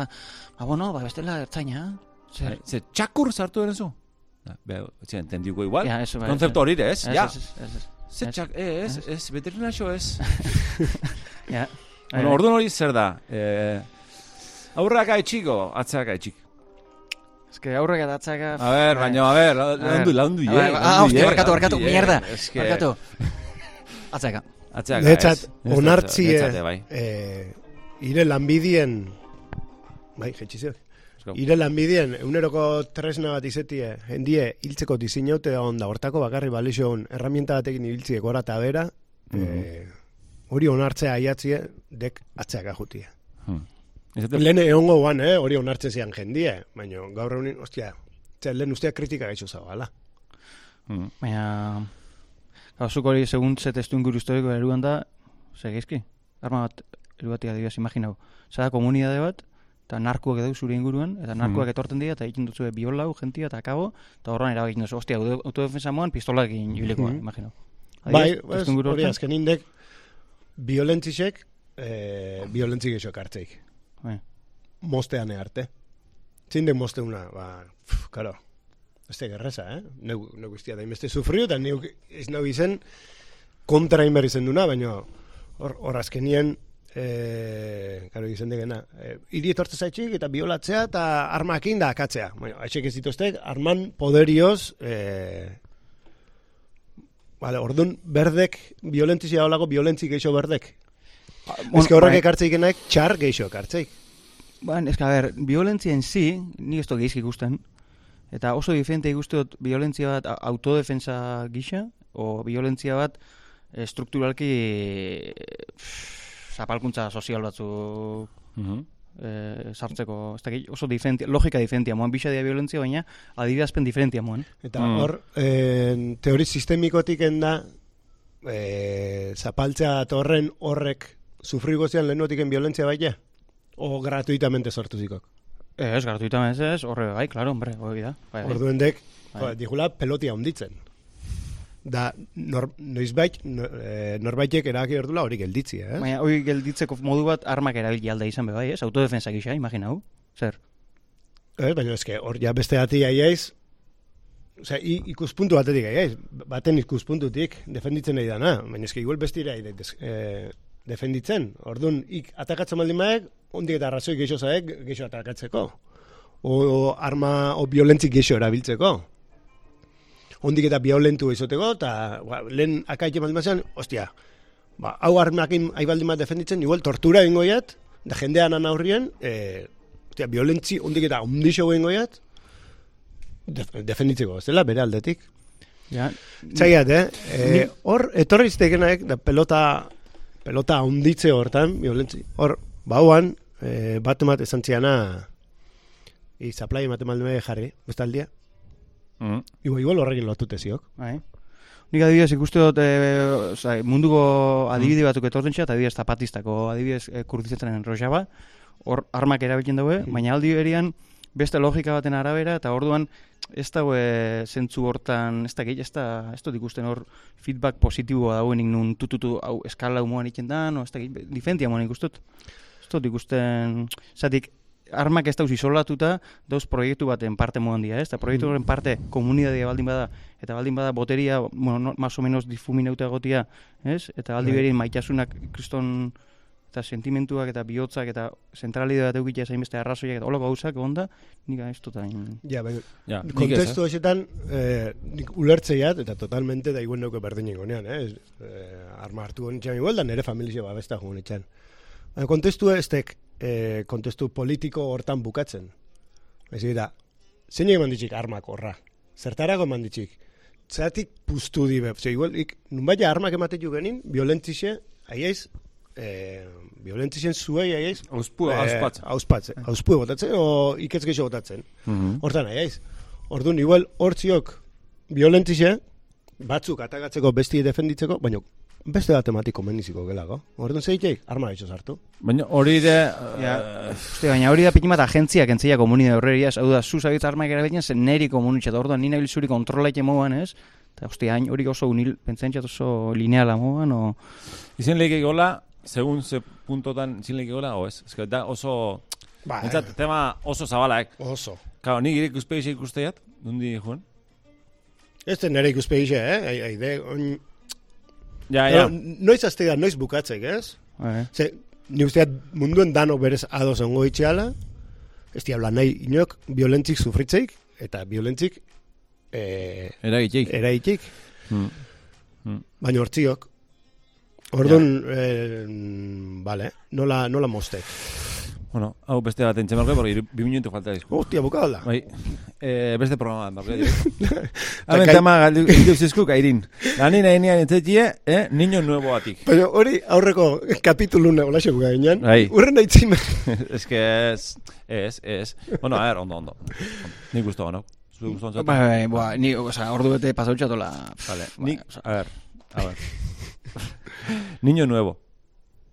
Speaker 2: ba bueno, ba bestela ertzaina. Zer?
Speaker 1: Bai, ze txakur sartu eren zu? Beha, etxe, entendiuko igual.
Speaker 2: Ja, eso bai.
Speaker 1: Konzeptu hori ez?
Speaker 2: Ez, ez, ez, ez, ez.
Speaker 1: ze
Speaker 2: ez.
Speaker 1: txak, ez, ez, veterinaxo ez.
Speaker 2: Ja.
Speaker 1: Bueno, orduan hori zer da? Eh, aurrak aitxiko, atzeak aitxik.
Speaker 2: Eske aurrek eta atzaka.
Speaker 1: A ver, baina, a ver, laundu, laundu,
Speaker 2: ver, ah, hostia, barkatu, barkatu, mierda.
Speaker 1: Eske,
Speaker 2: Barkatu. Atzaka.
Speaker 1: Atzeak,
Speaker 3: Netzat, onartzie,
Speaker 1: netzate, bai.
Speaker 3: eh, ire lanbidien, bai, jetxizio, ire lanbidien, eguneroko tresna bat izetie, hendie, hiltzeko diseinaute onda, hortako bakarri balixon, herramienta batekin ibiltzie gora eta bera, eh, hori onartzea aiatzie, dek atzeak ajutie.
Speaker 1: Hmm.
Speaker 3: Lehen egongo guan, eh, hori onartze zian jendie, baina gaur egunin, ostia, Zer, lehen ustea kritika gaitxo zabala.
Speaker 1: hmm.
Speaker 2: Baina, gauzuk hori segun ze testu inguru historiko eruan da, segizki, arma bat, eru batik adibidez, imaginau. Zara komunidade bat, eta narkoak edo zure inguruan, eta narkoak
Speaker 1: Mhm.
Speaker 2: etorten dira, eta egiten dutzu biolau, gentia, eta akabo, eta horren erabakin duzu, ostia, auto- autodefensa moan, pistolakin ibilekoa,
Speaker 3: Mhm.
Speaker 2: imaginau.
Speaker 3: Bai,
Speaker 2: Adibidez,
Speaker 3: ez,
Speaker 2: testuinguru
Speaker 3: hori azken indek, violentzisek, eh, violentzik eixo kartzeik.
Speaker 2: Bai.
Speaker 3: Mostean arte. Zindek mosteuna, ba, pf, karo, ez gerreza, eh? Neu, neu guztia da inbeste sufrio, eta neu ez nau izen kontra inber izen duna, baina hor, hor azkenien, eh, karo izen degena, eh, hiri etortze zaitxik eta biolatzea eta armakin da akatzea. Baina, aixek ez dituztek, arman poderioz, eh, Vale, orduan, berdek, violentizia holako, violentzi geixo berdek. Ez que horrek
Speaker 2: bai.
Speaker 3: ekartzeik enak, txar geixo ekartzeik.
Speaker 2: Ba, ez que, a ber, violentzia en si, ni ez dut geizki ikusten, eta oso diferente ikusten violentzia bat autodefensa gisa, o violentzia bat strukturalki pff, zapalkuntza sozial batzuk
Speaker 1: Mhm.
Speaker 2: eh, sartzeko, ez dakit, oso diferentia, logika diferentia moan, bisa dia violentzia, baina adierazpen diferentia moan.
Speaker 3: Eta
Speaker 1: Mm.
Speaker 3: hor, eh, teori sistemikotik da, eh, zapaltzea torren horrek sufriko zian lehenuetiken violentzia baita? O gratuitamente sortu zikok.
Speaker 2: Eh, ez, gratuitamente ez, horre, bai, klaro, hombre, hori da. Bai, bai.
Speaker 3: Orduen dek,
Speaker 2: Bai.
Speaker 3: ba, digula pelotia onditzen. Da, nor, noizbait, no, eh, norbaitek erabaki ordula hori gelditzi, eh?
Speaker 2: Baina hori gelditzeko modu bat armak erabili alda izan be bai, ez? Autodefensa gisa, imaginau. Zer?
Speaker 3: Ez, baina eske, hor ja beste ati aiaiz, Osea, ikuspuntu batetik aiaiz, baten ikuspuntutik defenditzen nahi dana, baina eske igual bestira eh, defenditzen. Orduan, ik atakatzen baldin maek, ondik eta arrazoi geixo zaek, geixo atakatzeko. O, o arma, o violentzik geixo erabiltzeko. Ondik eta violentu izoteko, eta ba, lehen akaitxe baldin bazean, ostia, ba, hau armakin aibaldin bat defenditzen, igual tortura egingo jat, da jendean aurrien, eh, ostia, violentzi ondik eta ondixo egingo jat, def, defenditzeko, ez dela, bere aldetik.
Speaker 2: Ja,
Speaker 3: Txaiat, eh? eh? Hor, etorri da pelota, pelota onditze hortan, violentzi. Hor, bauan, eh, bat emat esan ziana, i zaplai ematen maldu jarri, bestaldia.
Speaker 1: Mhm.
Speaker 3: Igual, igual horrekin lotute ziok.
Speaker 2: bai. Nik adibidez ikuste dut e, oza, munduko adibide batzuk etortzen txat, adibidez zapatistako, adibidez e, kurdizetan rojaba, hor armak erabiltzen daue, baina aldi berian beste logika baten arabera, eta orduan ez dago e, zentzu hortan, ez da gehi, ez da, ez dut ikusten hor feedback positiboa dauenik nun tututu hau eskala humoan itzen da, no, ez da gehi, difentia moan ikustut. Ez dut ikusten, zatik, armak ez dauz isolatuta, dauz proiektu baten parte moan dira, ez? Eta proiektu horren parte komunitatea baldin bada, eta baldin bada boteria, bueno, no, más o menos difuminauta egotia, ez? Eta aldi
Speaker 3: Bai.
Speaker 2: berin maitasunak kriston eta sentimentuak eta bihotzak eta zentralidea bat eukitea zain beste arrazoiak eta holako gauzak egonda, nik ez dut hain...
Speaker 3: Ja, bai,
Speaker 1: Ja,
Speaker 3: kontestu
Speaker 1: eh?
Speaker 3: hoxetan, eh, nik ulertzeiat, eta totalmente da iguen neuke berdin ingonean, eh? Eh, arma hartu honitxan igual, da nire familia babesta joan itxan. Baina kontestu ez tek, eh, kontestu politiko hortan bukatzen. Ez da, zein eman ditxik armak horra? Zertarago eman ditxik? Zeratik puztu dibe. Ze igual, ik, nunbait armak ematetu genin, violentzixe, aiaiz, eh, violentzixen zuei aiaiz,
Speaker 1: Auspua,
Speaker 3: eh,
Speaker 1: auspatzen.
Speaker 3: auspatzen. Auspue botatzen, o iketz geixo botatzen.
Speaker 1: Mhm.
Speaker 3: Hortan aiaiz. Orduan, igual, hortziok violentixe, batzuk atagatzeko besti defenditzeko, baina beste bat ematiko mendiziko gelako. Orduan zeiteik, arma bitxo sartu.
Speaker 1: Baina hori de...
Speaker 2: Ja.
Speaker 1: eh,
Speaker 2: Uste, baina hori da pikin bat agentziak entzeia komunidade horreria, hau da, zu zabitz armak erabiltzen zen neri komunitxe, eta orduan nina bilzuri kontrolaike moan, ez? Eta, uste, hain hori oso unil, pentsentzat oso lineala moan, o...
Speaker 1: Izen leike gola, segun ze puntotan izen leike gola, o ez? Ez que da oso...
Speaker 3: Ba,
Speaker 1: Entzat, tema oso zabalaek.
Speaker 3: oso.
Speaker 1: Claro, nik irek uspegi ikusteiat, dundi joan.
Speaker 3: Ez den nire ikuspegi xe, eh? Ai, ai, de, on...
Speaker 1: Ja, ja.
Speaker 3: No, noiz azte da, noiz bukatzek, ez?
Speaker 2: Eh,
Speaker 3: Ze, ni usteat munduen dano berez ados ongo itxeala, ez diabla nahi inok violentzik sufritzeik, eta violentzik eh,
Speaker 1: Eragitxik.
Speaker 3: eraitik,
Speaker 1: Mm.
Speaker 3: baina hortziok. Orduan, eh, vale, nola, nola mostek.
Speaker 1: Bueno, hau beste bat entzen barko, porque bi minutu falta dizku.
Speaker 3: Hostia, bukalda.
Speaker 1: Bai, eh, beste programa bat, barko.
Speaker 3: Ta
Speaker 1: Hemen
Speaker 3: kai-
Speaker 1: tema galdu zizku kairin. Lani nahi nian entzetie, eh, niño nuevo batik.
Speaker 3: Baina hori aurreko kapitulun olaxo buka ginen.
Speaker 1: Bai.
Speaker 3: Urren nahi txime.
Speaker 1: es que es, es, es. Bueno, a ver, ondo, ondo. Nik gusto gano. Zu gusto
Speaker 2: Bai, bai, bai, ni, oza, ordu bete pasautxatola...
Speaker 1: Vale,
Speaker 2: Bai,
Speaker 1: nik, a ver, a ver. niño nuevo.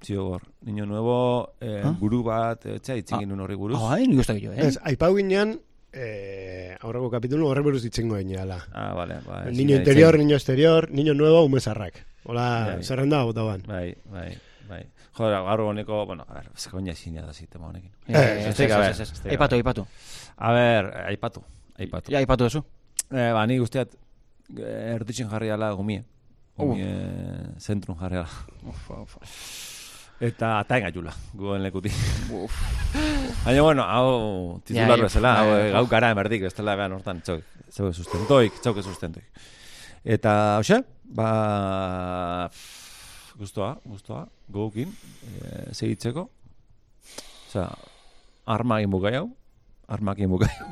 Speaker 1: Zio gor. Niño nuevo, eh,
Speaker 2: Ah?
Speaker 1: guru bat, etxea, itzingin un horri buruz.
Speaker 2: Ah, bai, nik ustak jo, eh?
Speaker 3: Ez, aipau ginen, eh, aurreko kapitulu horre buruz itxengo gineala.
Speaker 1: Ah, vale, bai.
Speaker 3: niño interior, niño exterior, niño nuevo, umezarrak. Hola,
Speaker 1: Bai.
Speaker 3: zerrenda hau ban.
Speaker 1: Bai, bai, bai. Joder, gaur honeko, bueno, a ver, ez koña ezin da zi tema honekin.
Speaker 2: Eh,
Speaker 3: Eh,
Speaker 2: ez, ez,
Speaker 1: a
Speaker 2: Aipatu, aipatu.
Speaker 1: A ver, aipatu, aipatu.
Speaker 2: Ja, aipatu ezu.
Speaker 1: Eh, ba, nik usteat eh, erditzen jarri ala gumie. Gumie zentrun jarri ala.
Speaker 2: Ufa, ufa.
Speaker 1: Eta ataen gaitula, guen lekuti. Baina, bueno, hau titular bezala, hau
Speaker 2: ja,
Speaker 1: eh, gau kara emerdik, ez dela behan hortan, txok, txok sustentoik, txok sustentoik. Eta, hoxe, ba, guztua, guztua, gogukin, e, segitzeko. Osea, armagin bukai hau, armakin bukai hau.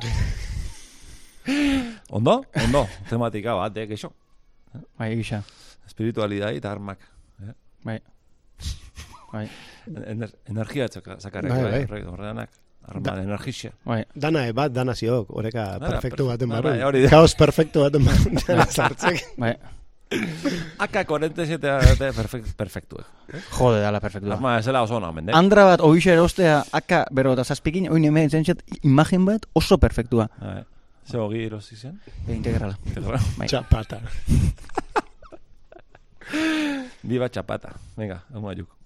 Speaker 1: ondo, ondo, tematika bat, eh, geixo.
Speaker 2: Bai, gisa.
Speaker 1: Espiritualidad eta armak.
Speaker 2: Bai. Bai,
Speaker 1: Ener, energia txaka- zakarrek,
Speaker 3: Bai,
Speaker 1: bai,
Speaker 3: bai.
Speaker 1: horrek, horrenak. Arma, energixia.
Speaker 2: bai.
Speaker 3: Dana e bat, dana ziok, oreka
Speaker 1: Ara,
Speaker 3: perfectu
Speaker 1: perfe-
Speaker 3: baten
Speaker 1: bai,
Speaker 3: barru.
Speaker 1: bai, hori da.
Speaker 3: Kaos perfectu baten barru. Dana sartzek.
Speaker 2: Bai.
Speaker 1: Aka 47 arte perfect, perfektuek.
Speaker 2: Jode, dala perfektua.
Speaker 1: Arma, ez dela oso ona, mende.
Speaker 2: Andra bat oixe erostea aka bero eta zazpikin, oin hemen zentzat imagen bat oso perfektua.
Speaker 1: Bai. Ze hogi erosi zen?
Speaker 2: E, integrala. Bai.
Speaker 3: Txapata.
Speaker 1: Viva Chapata. Venga, vamos a Yuko.